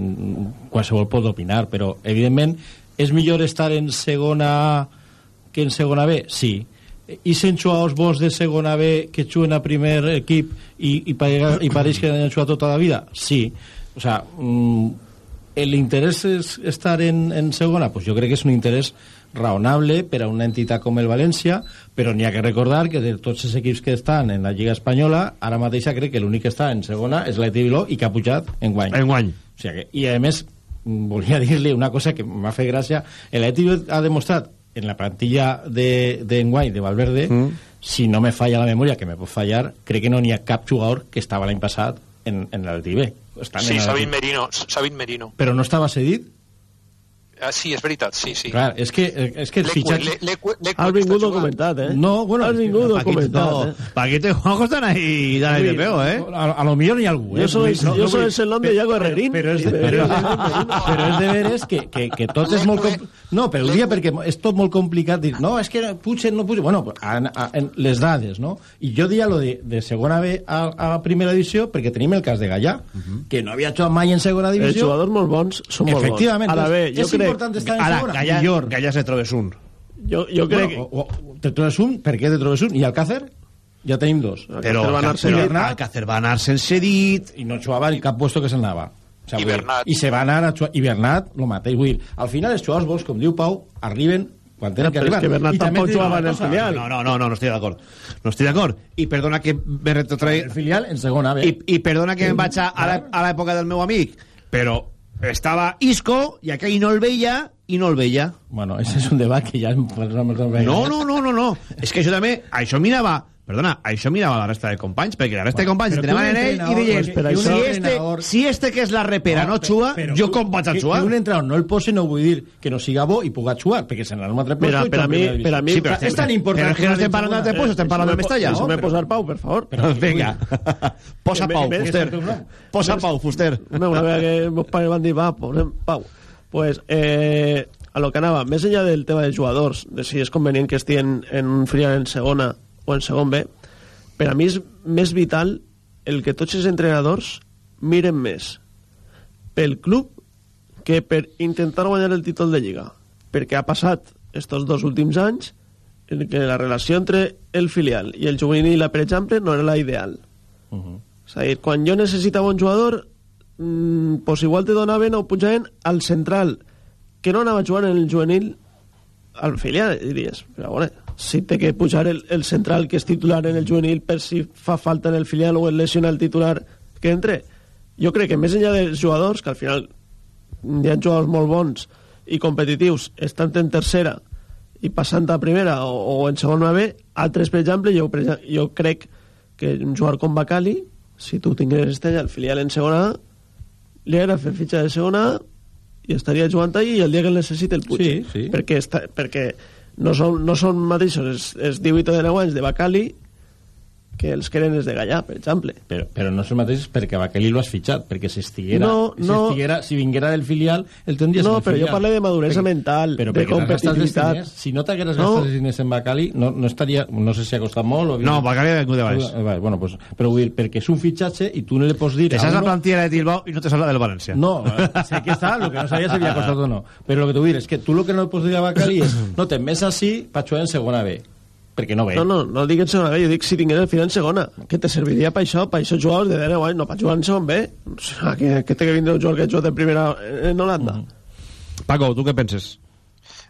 qualsevol pot opinar, però evidentment és millor estar en segona A que en segona B? Sí. I sent jugadors bons de segona B que juguen a primer equip i, i, i pareix que han jugat tota la vida? Sí. O sea, mm, l'interès és estar en, en segona? Pues jo crec que és un interès raonable per a una entitat com el València, però n'hi ha que recordar que de tots els equips que estan en la Lliga Espanyola, ara mateix crec que l'únic que està en segona és l'Eti Biló i que ha pujat en guany. En guany. O sigui que, I a més, mm, volia dir-li una cosa que m'ha fet gràcia. L'Eti ha demostrat en la plantilla de, de Enguany, de Valverde, mm. si no me falla la memòria, que me pot fallar, crec que no n'hi ha cap jugador que estava l'any passat en, en l'Alti B. Estan Sí, Sabin Merino, Sabin Merino. Però no estava cedit? Ah, sí, és veritat, sí, sí. Clar, és que, és que el fitxatge... Has vingut documentat, eh? No, bueno... Has vingut documentat, eh? Paquito y Juanjo están ahí, ahí de pego, ¿eh? A, a lo millor n'hi ha algú, eh? Yo soy, No, yo no soy el senlón de Iago Herrerín. Però és, de, però, però és de veres que, que, que tot és molt... No, però ho dia perquè és tot molt complicat dir, no, és que pugen, no pugen... Bueno, a, a, en les dades, no? I jo dia lo de, de segona B a, a primera divisió perquè tenim el cas de Gallà, que no havia jugat mai en segona Els divisió. jugadors molt bons són molt bons. Efectivament. Ara bé, jo és crec... important estar en Ara, segona. Gallà, Millor. Gallà se trobes un. Jo, jo crec Bueno, o, o, te trobes un, per què te trobes un? I Alcácer? Ja tenim dos. Però va anar. Alcácer va anar sense dit. i no jugava en cap puesto que se'n anava. O sea, I Bernat. I se va anar a jugar... I Bernat, lo mateix. Vull dir, al final els jugadors bons, com diu Pau, arriben quan tenen que és arribar. que Bernat I també tampoc jugava en el filial. No, no, no, no, no estoy de acuerdo. No estoy de acuerdo. I perdona que me retrotrae... El filial en segona B. I, i perdona que em vaig a, a la- a l'època del meu amic, però estava Isco i aquell no el veia i no el veia. Bueno, ese és un debat que ja... No, no, no, no, no. És que això també, això mirava, perdona, això mirava la resta de companys, perquè la resta de companys però entrenaven en ell i deien, però si este, si este que és la repera no, xua, jo com vaig a xuar? Que un entrenador no el posi no vull dir que no siga bo i puga xuar, perquè se n'ha un altre Mira, puesto i per a mi- per a mi- Sí, però és tan important... Però és que no estem parlant d'altre puesto, estem parlant del Mestalla. No? posar Pau, per favor. Però, vinga, posa me- Pau, me- Fuster. Posa Pau, Fuster. Una, vegada que meus pares van dir, va, posem Pau. Pues, eh, a lo que anava, més enllà del tema dels jugadors, de si és convenient que estiguin en un filial en segona o en segon B, per a mi és més vital el que tots els entrenadors miren més pel club que per intentar guanyar el títol de Lliga. Perquè ha passat estos dos últims anys en què la relació entre el filial i el juvenil, per exemple, no era la ideal. És a dir, quan jo necessitava un jugador, mm, pues igual te donaven o pujaven al central, que no anava jugant en el juvenil al filial, diries. Però, bueno, si té que pujar el, el central que és titular en el juvenil per si fa falta en el filial o el lesiona el titular que entre. Jo crec que més enllà dels jugadors, que al final hi ha jugadors molt bons i competitius, estant en tercera i passant a primera o, o en segona B, altres, per exemple, jo, per exemple, jo crec que un jugador com Bacali, si tu tingués Estella, el filial en segona A, li hagués fer fitxa de segona A i estaria jugant allí i el dia que el necessite el puja. Sí, sí. Perquè, està, perquè no, són, no són mateixos els, els 18 de 9 anys de Bacali que els que eren els de Gallà, per exemple. Però, però no és el mateix perquè Baquelí lo has fitxat, perquè si estiguera, No, si, no. estiguera si vinguera del filial, el tendries No, el però jo filial. parlo de maduresa mental, però de perquè competitivitat. diners. Si no t'hagueres No. gastat els diners en Bacali, no, no estaria... No sé si ha costat molt o... No, Bacali ha vingut de baix. Eh, vale, Bueno, pues, però vull dir, perquè és un fitxatge i tu no li pots dir... Te a saps la plantilla de Bilbao i no te saps la del València. No, eh, sé que està, lo que no sabia si havia costat o no. Però lo que t'ho vull dir és que tu lo que no li pots dir a Bacali és no, te'n ves així jugar en segona B. Perquè no ve. No, no, no dic en segona B, jo dic si tingués el final en segona. Que te serviria per això, per això jugadors de 10 anys, no per jugar en segon B. O sigui, que, que té que vindre un jugador que ha jugat en primera en Holanda. Paco, tu què penses?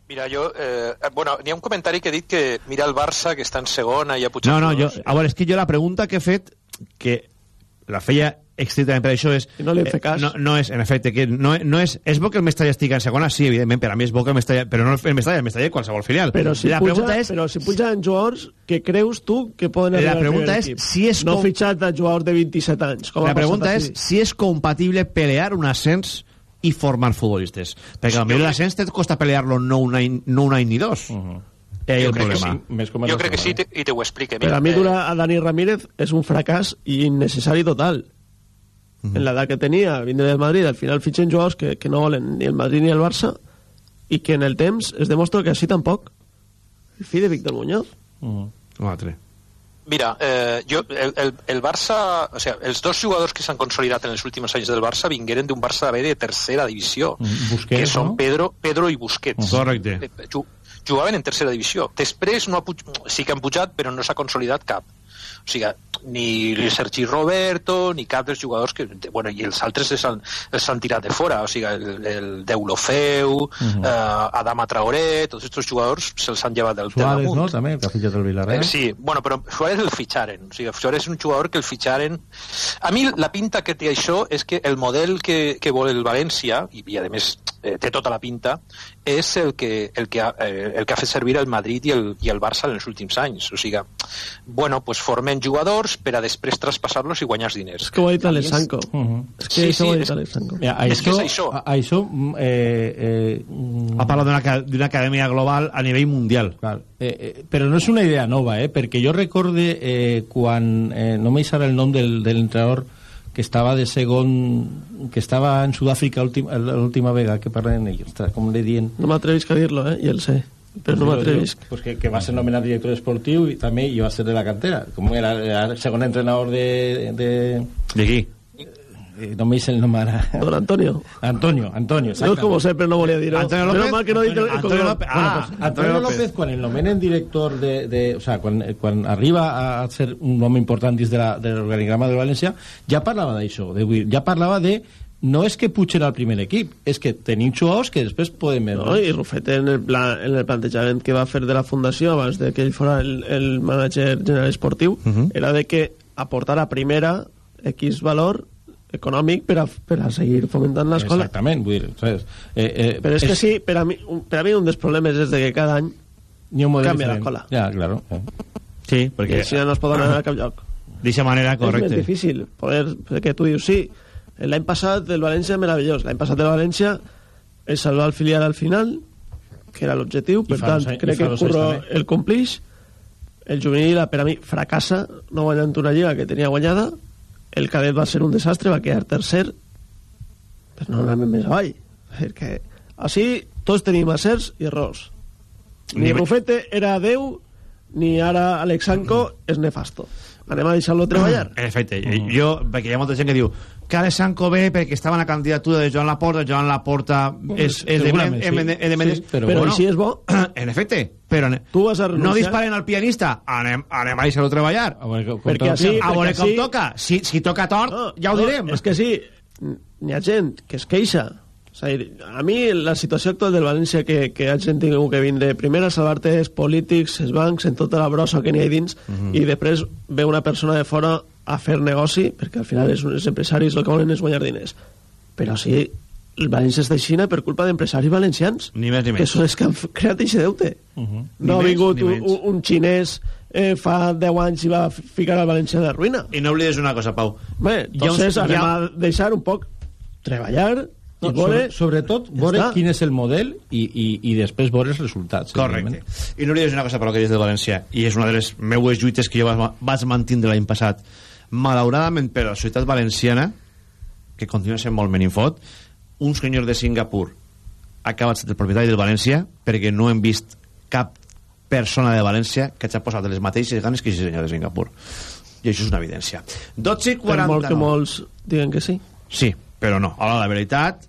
Mira, jo... Eh, bueno, n'hi ha un comentari que ha dit que mira el Barça, que està en segona i ha pujat... No, no, jo, a veure, és que jo la pregunta que he fet, que la feia estrictament per això és... I no li he fet cas. no, no és, en efecte, que no, no és... És bo que el Mestalla estigui en segona, sí, evidentment, per a mi és bo que el Mestalla... Però no el Mestalla, el Mestalla qualsevol filial. Però si, la puja, pregunta és... però si puja en jugadors que creus tu que poden La arribar al pregunta és equip. si és No com- fitxat a jugadors de 27 anys. Com La pregunta és si és compatible pelear un ascens i formar futbolistes. Perquè potser l'ascens te costa pelear-lo no un any, no un any ni dos. Uh -huh. Eh, Jo el problema. sí. Més com Jo crec que sí te- i te ho explique. Per a mi eh, durar a Dani Ramírez és un fracàs i innecessari total. En l'edat que tenia, vindre del Madrid, al final fitxen jugadors que, que no volen ni el Madrid ni el Barça i que en el temps es demostra que així tampoc. El fill de Víctor Muñoz. Un altre. Mira, eh, jo, el, el, el Barça, o sea, els dos jugadors que s'han consolidat en els últims anys del Barça vingueren d'un Barça B de tercera divisió, Busquets, que són no? Pedro, Pedro i Busquets. Correcte. Ju- Jugaven en tercera divisió. Després no ha puj... sí que han pujat, però no s'ha consolidat cap. O sigui, ni el Sergi Roberto, ni cap dels jugadors que... Bueno, i els altres els han, els han tirat de fora. O sigui, el, el Deulofeu, uh Mhm. eh, Adama Traoré, tots aquests jugadors se'ls han llevat del, del Suárez, damunt. no? També, que ha fitxat el Villarreal. Eh, sí, bueno, però Suárez el fitxaren. O sigui, Suárez és un jugador que el fitxaren... A mi la pinta que té això és que el model que, que vol el València, i, i a més eh, té tota la pinta, és el que, el, que ha, eh, el que ha fet servir el Madrid i el, i el Barça en els últims anys. O sigui, bueno, pues formen jugadors per a després traspassar-los i guanyar els diners. És que ho ha dit és- Alessanco. Mhm. És que Sí, això ho sí, ha dit és- Alessanco. Mira, És que això, és això. a- això mm, eh, eh, mm, Ha parlat d'una ca- d'una acadèmia global a nivell mundial. Clar, eh, eh, però no és una idea nova, eh, perquè jo recorde eh, quan, eh, no me sara el nom del, del entrenador que estava de segon, que estava en Sud-àfrica l'últim- l'última vegada que parlen ell, ostres, com le dient? No m'atrevisc a dir-lo, eh? I el sé. Però no m'atrevisc. Pues que, que va ser nomenat director esportiu i també i va ser de la cantera, com era, era el segon entrenador de... De, de qui? Eh, no me dice el nom ara. Don Antonio. Antonio, Antonio, Jo, com sempre, no volia dir-ho. Antonio Menos López. mal que no el, el Antonio cognom. López. Ah, pues, Antonio López, quan el nomenen director de... de o sea, quan, quan arriba a ser un home important dins de la, de del València, ja parlava d'això, de, vull dir, ja parlava de no és que pugen al primer equip, és que tenim jugadors que després poden veure. No, i Rufete en el, pla, en el plantejament que va fer de la fundació abans de que ell fora el, el manager general esportiu uh -huh. era de que aportar a primera X valor econòmic per a, per a seguir fomentant l'escola. Exactament, vull dir, saps? Eh, eh, Però és, que sí, per a, mi, un- per a mi un dels problemes és de que cada any Ni un model canvia l'escola. Ja, claro. Eh. Sí, I perquè... així no es pot anar a cap lloc. D'aquesta manera, És correcte. més difícil poder, perquè tu dius, sí, l'any passat el València meravellós, l'any passat el València es salvar el filial al final, que era l'objectiu, per tant, anys- crec i que el Curro també. el complix, el juvenil, per a mi, fracassa no guanyant una lliga que tenia guanyada, el cadet va ser un desastre, va quedar tercer, però no anem més avall, perquè així tots tenim acerts i errors. Ni Ni- Rufete era Déu, ni ara Alexanco és nefasto. Anem a deixar-lo treballar. En efecte, jo, perquè hi ha molta gent que diu ara Sanco ve perquè estava en la candidatura de Joan Laporta, Joan Laporta és, és de, em- sí. em- Sí, però Però bueno, així és bo. En efecte, però Tu vas a no renunciar. disparen al pianista, anem, anem a deixar-lo treballar. A veure, com- Perquè així- a veure com així- toca. Si, si toca tort, No, ja ho no, direm. És que sí, n'hi ha gent que es queixa. És a, dir, a mi la situació actual del València que, que ha gent tingut que vindre primer a salvar-te els polítics, els bancs, en tota la brossa que n'hi ha dins, Mhm. i després ve una persona de fora a fer negoci, perquè al final és, els empresaris el que volen és guanyar diners. Però sí, el València és d'aixina per culpa d'empresaris valencians, Ni més ni que menys. són els que han creat aquest deute. Mhm. No ha Ni vingut un, un, un xinès eh, fa 10 anys i va ficar al València de ruïna. I no oblides una cosa, Pau. Bé, un- entonces hi ha- anem a deixar un poc treballar No, i veure... sobre, sobretot, Ja veure està. quin és el model i, i, i després veure els resultats. Correcte. I no oblides una cosa, però que dius de València, i és una de les meues lluites que jo vas, vas mantindre l'any passat. Malauradament, per a la societat valenciana, que continua sent molt menifot, un senyor de Singapur ha acabat sent el propietari del València perquè no hem vist cap persona de València que hagi posat les mateixes ganes que aquest senyor de Singapur. I això és una evidència. 12 i Per molt que 49. molts diguen que sí. Sí, però no. Ara, la veritat,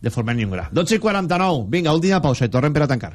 de forma ni un gra. 12 i 49. Vinga, última pausa i tornem per a tancar.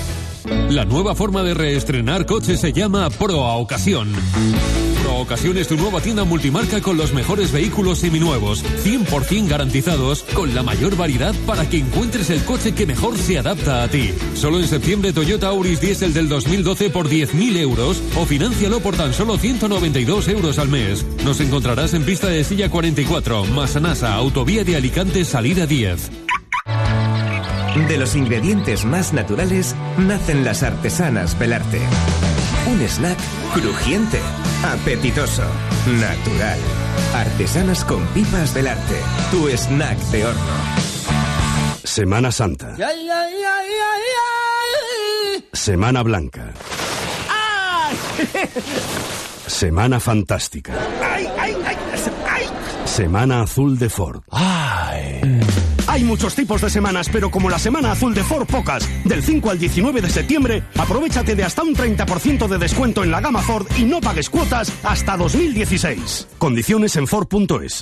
La nueva forma de reestrenar coches se llama Pro a Ocasión. Pro Ocasión es tu nueva tienda multimarca con los mejores vehículos seminuevos, 100% garantizados, con la mayor variedad para que encuentres el coche que mejor se adapta a ti. Solo en septiembre Toyota Auris Diesel del 2012 por 10.000 euros o financialo por tan solo 192 euros al mes. Nos encontrarás en pista de silla 44, Masanasa, autovía de Alicante, salida 10. De los ingredientes más naturales nacen las artesanas Belarte. Un snack crujiente, apetitoso, natural. Artesanas con pipas Belarte. Tu snack de horno. Semana Santa. Ay, ay, ay, ay, ay. Semana Blanca. Semana Fantástica. ¡Ay, ay, ay! ¡Ay! Semana Azul de Ford. Hay muchos tipos de semanas, pero como la Semana Azul de Ford, pocas. Del 5 al 19 de septiembre, aprovechate de hasta un 30% de descuento en la gama Ford y no pagues cuotas hasta 2016. Condiciones en Ford.es.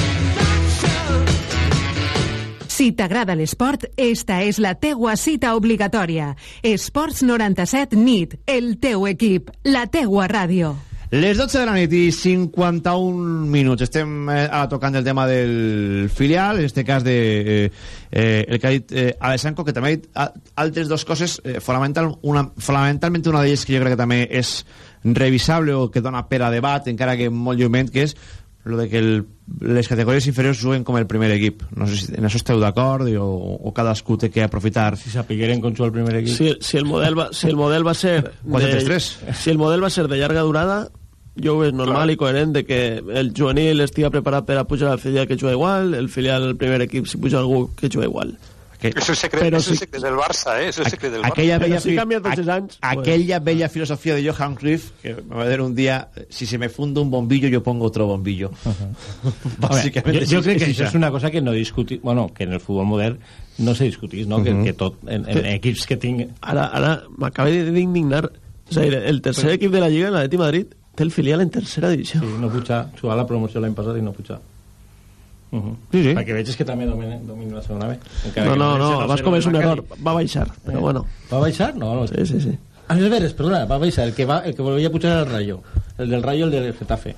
Si t'agrada l'esport, esta és la teua cita obligatòria. Esports 97 NIT, el teu equip, la teua ràdio. Les 12 de la nit i 51 minuts. Estem eh, tocant el tema del filial, en este cas de eh, eh, el que ha dit eh, Alessanco, que també ha dit altres dues coses, eh, fonamental, una, fonamentalment una d'elles que jo crec que també és revisable o que dona per a debat, encara que molt llument, que és lo de que el, les categories inferiors juguen com el primer equip. No sé si en això esteu d'acord o, o cadascú té que aprofitar. Si sapigueren com juga el primer equip. Si, si, el model va, si el model va ser... Quatre, de- tres, tres. Si el model va ser de llarga durada, jo ho veig normal i coherent de que el juvenil estigui preparat per a pujar al filial que juga igual, el filial al primer equip si puja algú que juga igual. Que, Eso es secreto, Pero eso es sí- secreto del Barça, ¿eh? Eso es secreto del Barça. aquella bella, si canvia tots els anys, pues. aquella bella filosofía de Johan Cruyff que me va a decir un día si se me funda un bombillo yo pongo otro bombillo básicamente Home, jo, jo sí, crec que això és una cosa que no discutir, bueno, que en el futbol modern no se discutís, no? que, Mhm. que tot, en, en equips que tinc... Ara, ara m'acaba d'indignar. És a dir, el tercer equip de la Lliga, l'Atleti Madrid, té el filial en tercera divisió. Sí, no pujar, jugar la promoció l'any passat i no pujar. Uh -huh. sí, sí. Perquè veig que també domina, domina la segona B. Encara No, no, València no, vas cometre un error. Va baixar, però Eh? bueno. Va baixar? No, no. Sí, sí, sí. Ah, és veres, perdona, va baixar. El que, va, el que volvia pujar era el Rayo. El del Rayo, el del Getafe.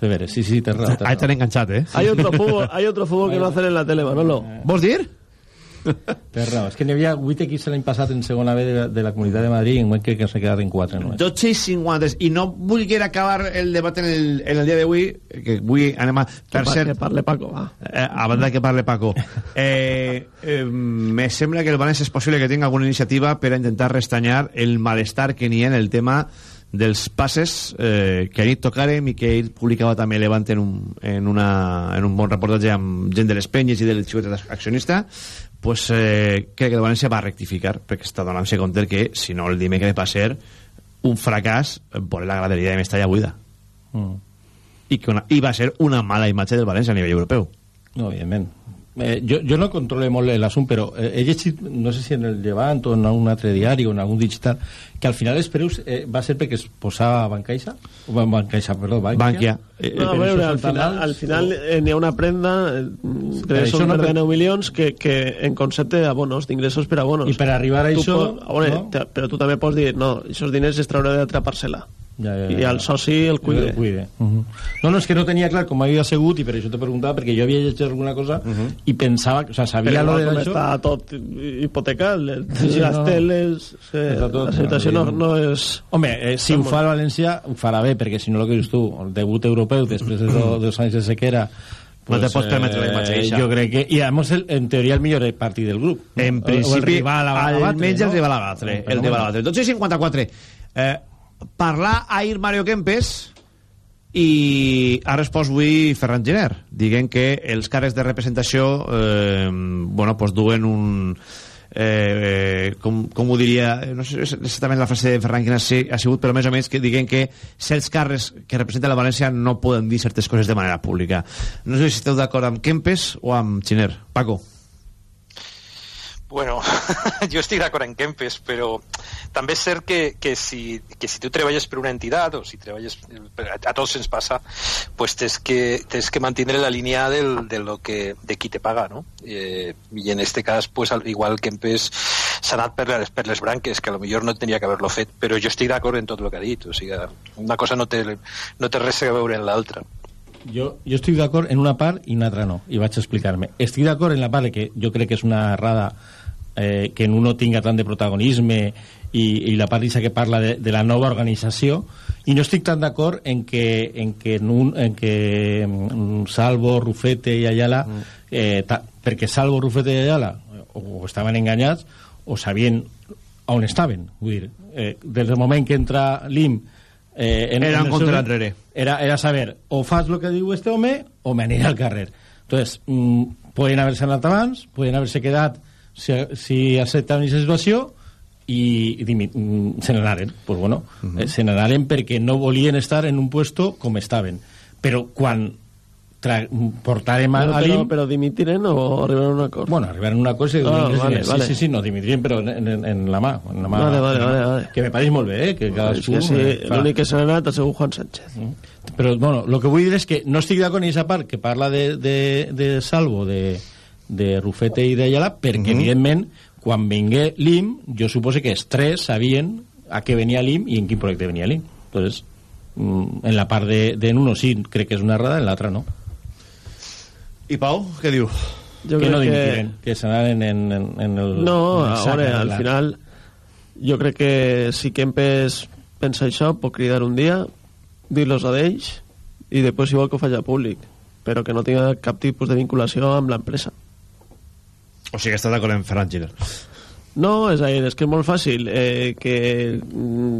De veres, sí, sí, tens raó. ahí t'han enganxat eh Hay otro fútbol, hay otro fútbol que no hacen en la tele, Manolo. ¿Vos dir? Tens raó. És que n'hi havia 8 equips l'any passat en segona B de, la- de la Comunitat de Madrid i en crec que s'ha quedat en 4 només. 12 i 53 i no volguera acabar el debat en el, en el dia d'avui que avui anem a per cert que parle Paco, va. eh, a banda que parle Paco eh, eh, me sembla que el València és possible que tingui alguna iniciativa per a intentar restanyar el malestar que n'hi ha en el tema dels passes eh, que ahir tocarem i que ell publicava també Levant en un, en, una, en un bon reportatge amb gent de les penyes i del xicotet accionista pues, eh, crec que el València va rectificar perquè està donant-se compte que si no el dimecres va ser un fracàs per la graderia de Mestalla buida Mm. i, que una, i va ser una mala imatge del València a nivell europeu No, evidentment. Eh, jo, jo no controlo molt l'assumpte, però eh, he llegit, no sé si en el Llevant o en un altre diari o en algun digital, que al final els preus eh, va ser perquè es posava Bancaixa, o Ban- Bancaixa, perdó, Bankia. Bankia. Eh, No, a veure, al final, al final eh, n'hi ha una prenda eh, Per ingressos no de per- 9 milions que, que en concepte d'abonos, d'ingressos per abonos. I per arribar a Tu això, pot- a veure, no? te- però tu també pots dir, no, aquests diners es trauré d'altra parcel·la. Ja, ja, ja, I el soci el cuide. El cuide. Uh -huh. No, no, és que no tenia clar com havia sigut i per això te preguntava, perquè jo havia llegit alguna cosa uh -huh. i pensava, o sea, sabia Però lo igual de com això... està tot hipotecat, les, Sí, les no. teles... Eh, tot, la situació no, no és... Home, eh, si ho fa el València, ho farà bé, perquè si no el que dius tu, el debut europeu després de do, dos anys de sequera, No te pots permetre la imatge eixa. Jo crec que... I, a més, el, en teoria, el millor partit del grup. En O- o el principi, rival a, batre, almenys el no? rival a batre. El rival a batre. 12 i 54. Eh, parlar ahir Mario Kempes i ha respost avui Ferran Giner dient que els càrrecs de representació eh, bueno, pues duen un eh, com, com ho diria no sé exactament la frase de Ferran quina ha si- ha sigut però més o menys que diguen que certs càrrecs que representa la València no poden dir certes coses de manera pública. No sé si esteu d'acord amb Kempes o amb Giner. Paco Bueno, jo estic d'acord en Kempes, però també és cert que, que, si, que si tu treballes per una entitat o si treballes, a, a tots ens passa, pues tens que, tens que mantenir la línia del, de, lo que, de qui te paga, ¿no? Eh, y en este cas, pues al igual Kempes s'ha anat per les, per les branques, que a lo millor no tenia que haver-lo fet, però jo estic d'acord en tot el que ha dit, o sigui, una cosa no té, no té res a veure en l'altra. Jo, jo estic d'acord en una part i en una altra no, i vaig explicar-me. Estic d'acord en la part que jo crec que és una errada eh, que en uno tinga tant de protagonisme i, i la part que parla de, de la nova organització i no estic tan d'acord en que, en que, en un, en que mm, Salvo, Rufete i Ayala mm. eh, ta, perquè Salvo, Rufete i Ayala o estaven enganyats o sabien on estaven vull dir, eh, des del moment que entra l'IM eh, en, Era en el contra l'enrere. era, era saber o fas lo que diu este home o me aniré al carrer entonces mm, pueden haver-se anat abans pueden haver-se quedat si, si accepten aquesta situació i, i dimi- mm, se n'anaren pues bueno, eh, se n'anaren perquè no volien estar en un puesto com estaven però quan tra portarem a, a pero, l'IM pero dimitiren o arribaron a un acord. Bueno, arribar en una cosa i Ah, vale, diners. vale. Sí, sí, sí, no, dimitirien, però en, en, en la mà. En la mà Vale, vale, vale, vale. Que me pareix molt bé, eh? Que És cadascú... que sí, eh, l'únic que se n'ha anat ha sigut Juan Sánchez. Però, bueno, el que vull dir és que no estic d'acord en aquesta part que parla de, de, de Salvo, de, de Rufete i d'Ayala, perquè, evidentment, quan vingué l'IM, jo suposo que els tres sabien a què venia l'IM i en quin projecte venia l'IM. Entonces, mm, en la part de, de en uno sí, crec que és una errada, en l'altra no. I Pau, què diu? Jo que no que- dimitiren, que, s'anaren en, en, en el... No, en el a sac, veure, al la- final jo crec que si Kempes pensa això pot cridar un dia dir-los a d'ells i després si vol que ho faci públic però que no tinga cap tipus de vinculació amb l'empresa O sigui, estàs d'acord en Ferran Giler. no, és a dir, és que és molt fàcil eh, que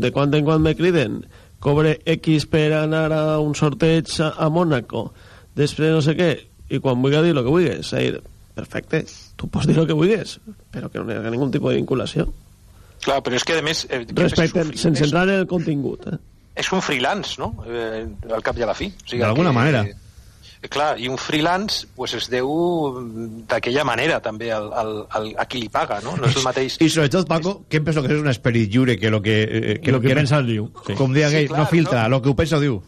de quan en quan me criden cobre X per anar a un sorteig a, a Mónaco després no sé què i quan vulgui dir el que vulguis és a dir, perfecte, tu pots dir el que vulguis però que no hi ha ningú tipus de vinculació Clar, però és que, a més... Eh, respecte, és, sense entrar en el contingut eh? és un freelance, no? Eh, al cap i a la fi. O sigui, D'alguna que- manera. Eh, clar, i un freelance pues, es deu mm, d'aquella manera també al, al, al, a qui li paga, no? No és el mateix... I sobretot, Paco, què em penso que és un esperit lliure que lo que... Eh, Que lo que pensa el diu, sí. Com dia Sí, aquell, clar, no filtra, no? lo que ho pensa diu.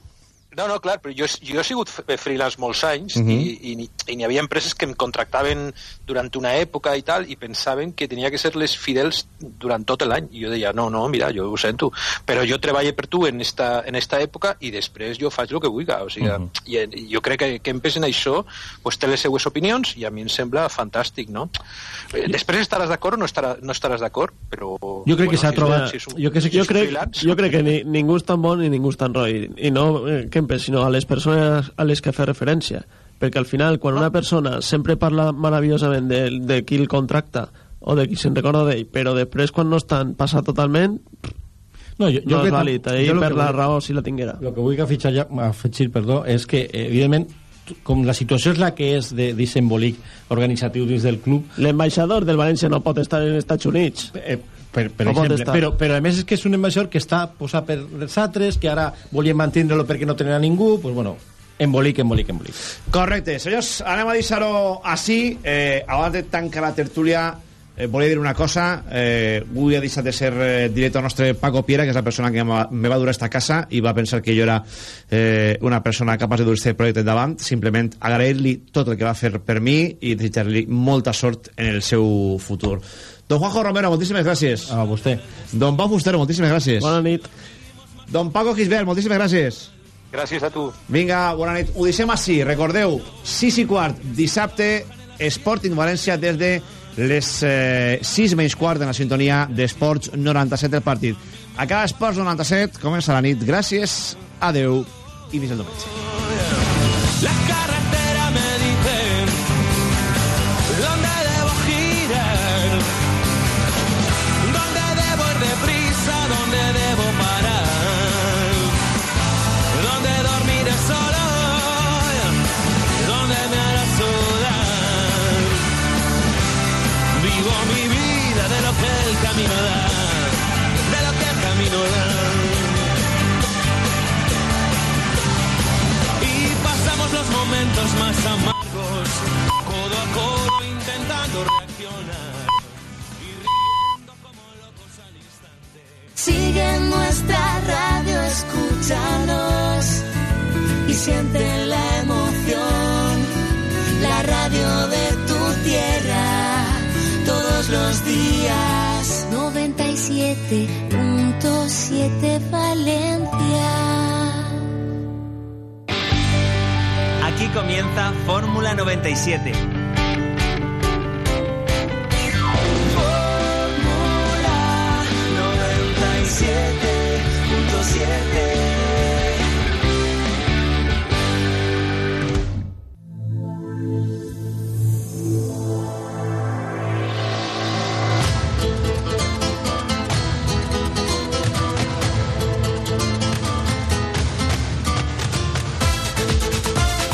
No, no, clar, però jo, jo he sigut freelance molts anys Mhm. i, i, ni- i n'hi havia empreses que em contractaven durant una època i tal i pensaven que tenia que ser les fidels durant tot l'any. I jo deia, no, no, mira, jo ho sento, però jo treballo per tu en esta, en esta època i després jo faig el que vulgui. O sigui, Mhm. i, i jo crec que, que empes en això pues, té les seues opinions i a mi em sembla fantàstic, no? Eh, Després estaràs d'acord o no, estarà, no estaràs d'acord, però... Jo crec que s'ha si trobat- si un- jo que si que jo crec, freelance, jo crec que ni, ningú és tan bon ni ningú és tan roi i no eh, Kempes, sinó a les persones a les que fa referència. Perquè al final quan una persona sempre parla meravellosament de, de qui el contracta o de qui se'n recorda d'ell però després quan no estan passa totalment No, jo, no crec és que- vàlid. Jo ell per la vull- raó si la tinguera. El que vull que afegir, afegir perdó, és que, eh, evidentment, com la situació és la que és de disembolic organitzatiu dins del club... L'ambaixador del València no pot estar en Estats Units. Eh, per, per No exemple, però, però a més és que és un ambaixador que està posat per els altres, que ara volien mantindre-lo perquè no tenen a ningú, pues bueno, embolic, embolic, embolic. Correcte. Senyors, anem a deixar-ho així. Eh, abans de tancar la tertúlia, eh, volia dir una cosa. Eh, avui ha deixat de ser eh, directe el nostre Paco Piera, que és la persona que me va dur a esta casa i va pensar que jo era eh, una persona capaç de dur este projecte endavant. Simplement agrair-li tot el que va fer per mi i desitjar-li molta sort en el seu futur. Don Juanjo Romero, moltíssimes gràcies. A vostè. Don Pau Fustero, moltíssimes gràcies. Bona nit. Don Paco Gisbert, moltíssimes gràcies. Gràcies a tu. Vinga, bona nit. Ho deixem així. Recordeu, 6 i quart, dissabte, Sporting València des de les eh, 6 menys quart de la sintonia d'Esports 97 el partit. Acaba Esports 97, comença la nit. Gràcies, adeu i fins el diumenge. La carretera los momentos más amargos, codo a codo intentando reaccionar. Sigue nuestra radio, escúchanos y siente la emoción. La radio de tu tierra, todos los días, 97.7 Valencia. Comienza Fórmula 97. Fórmula 97.7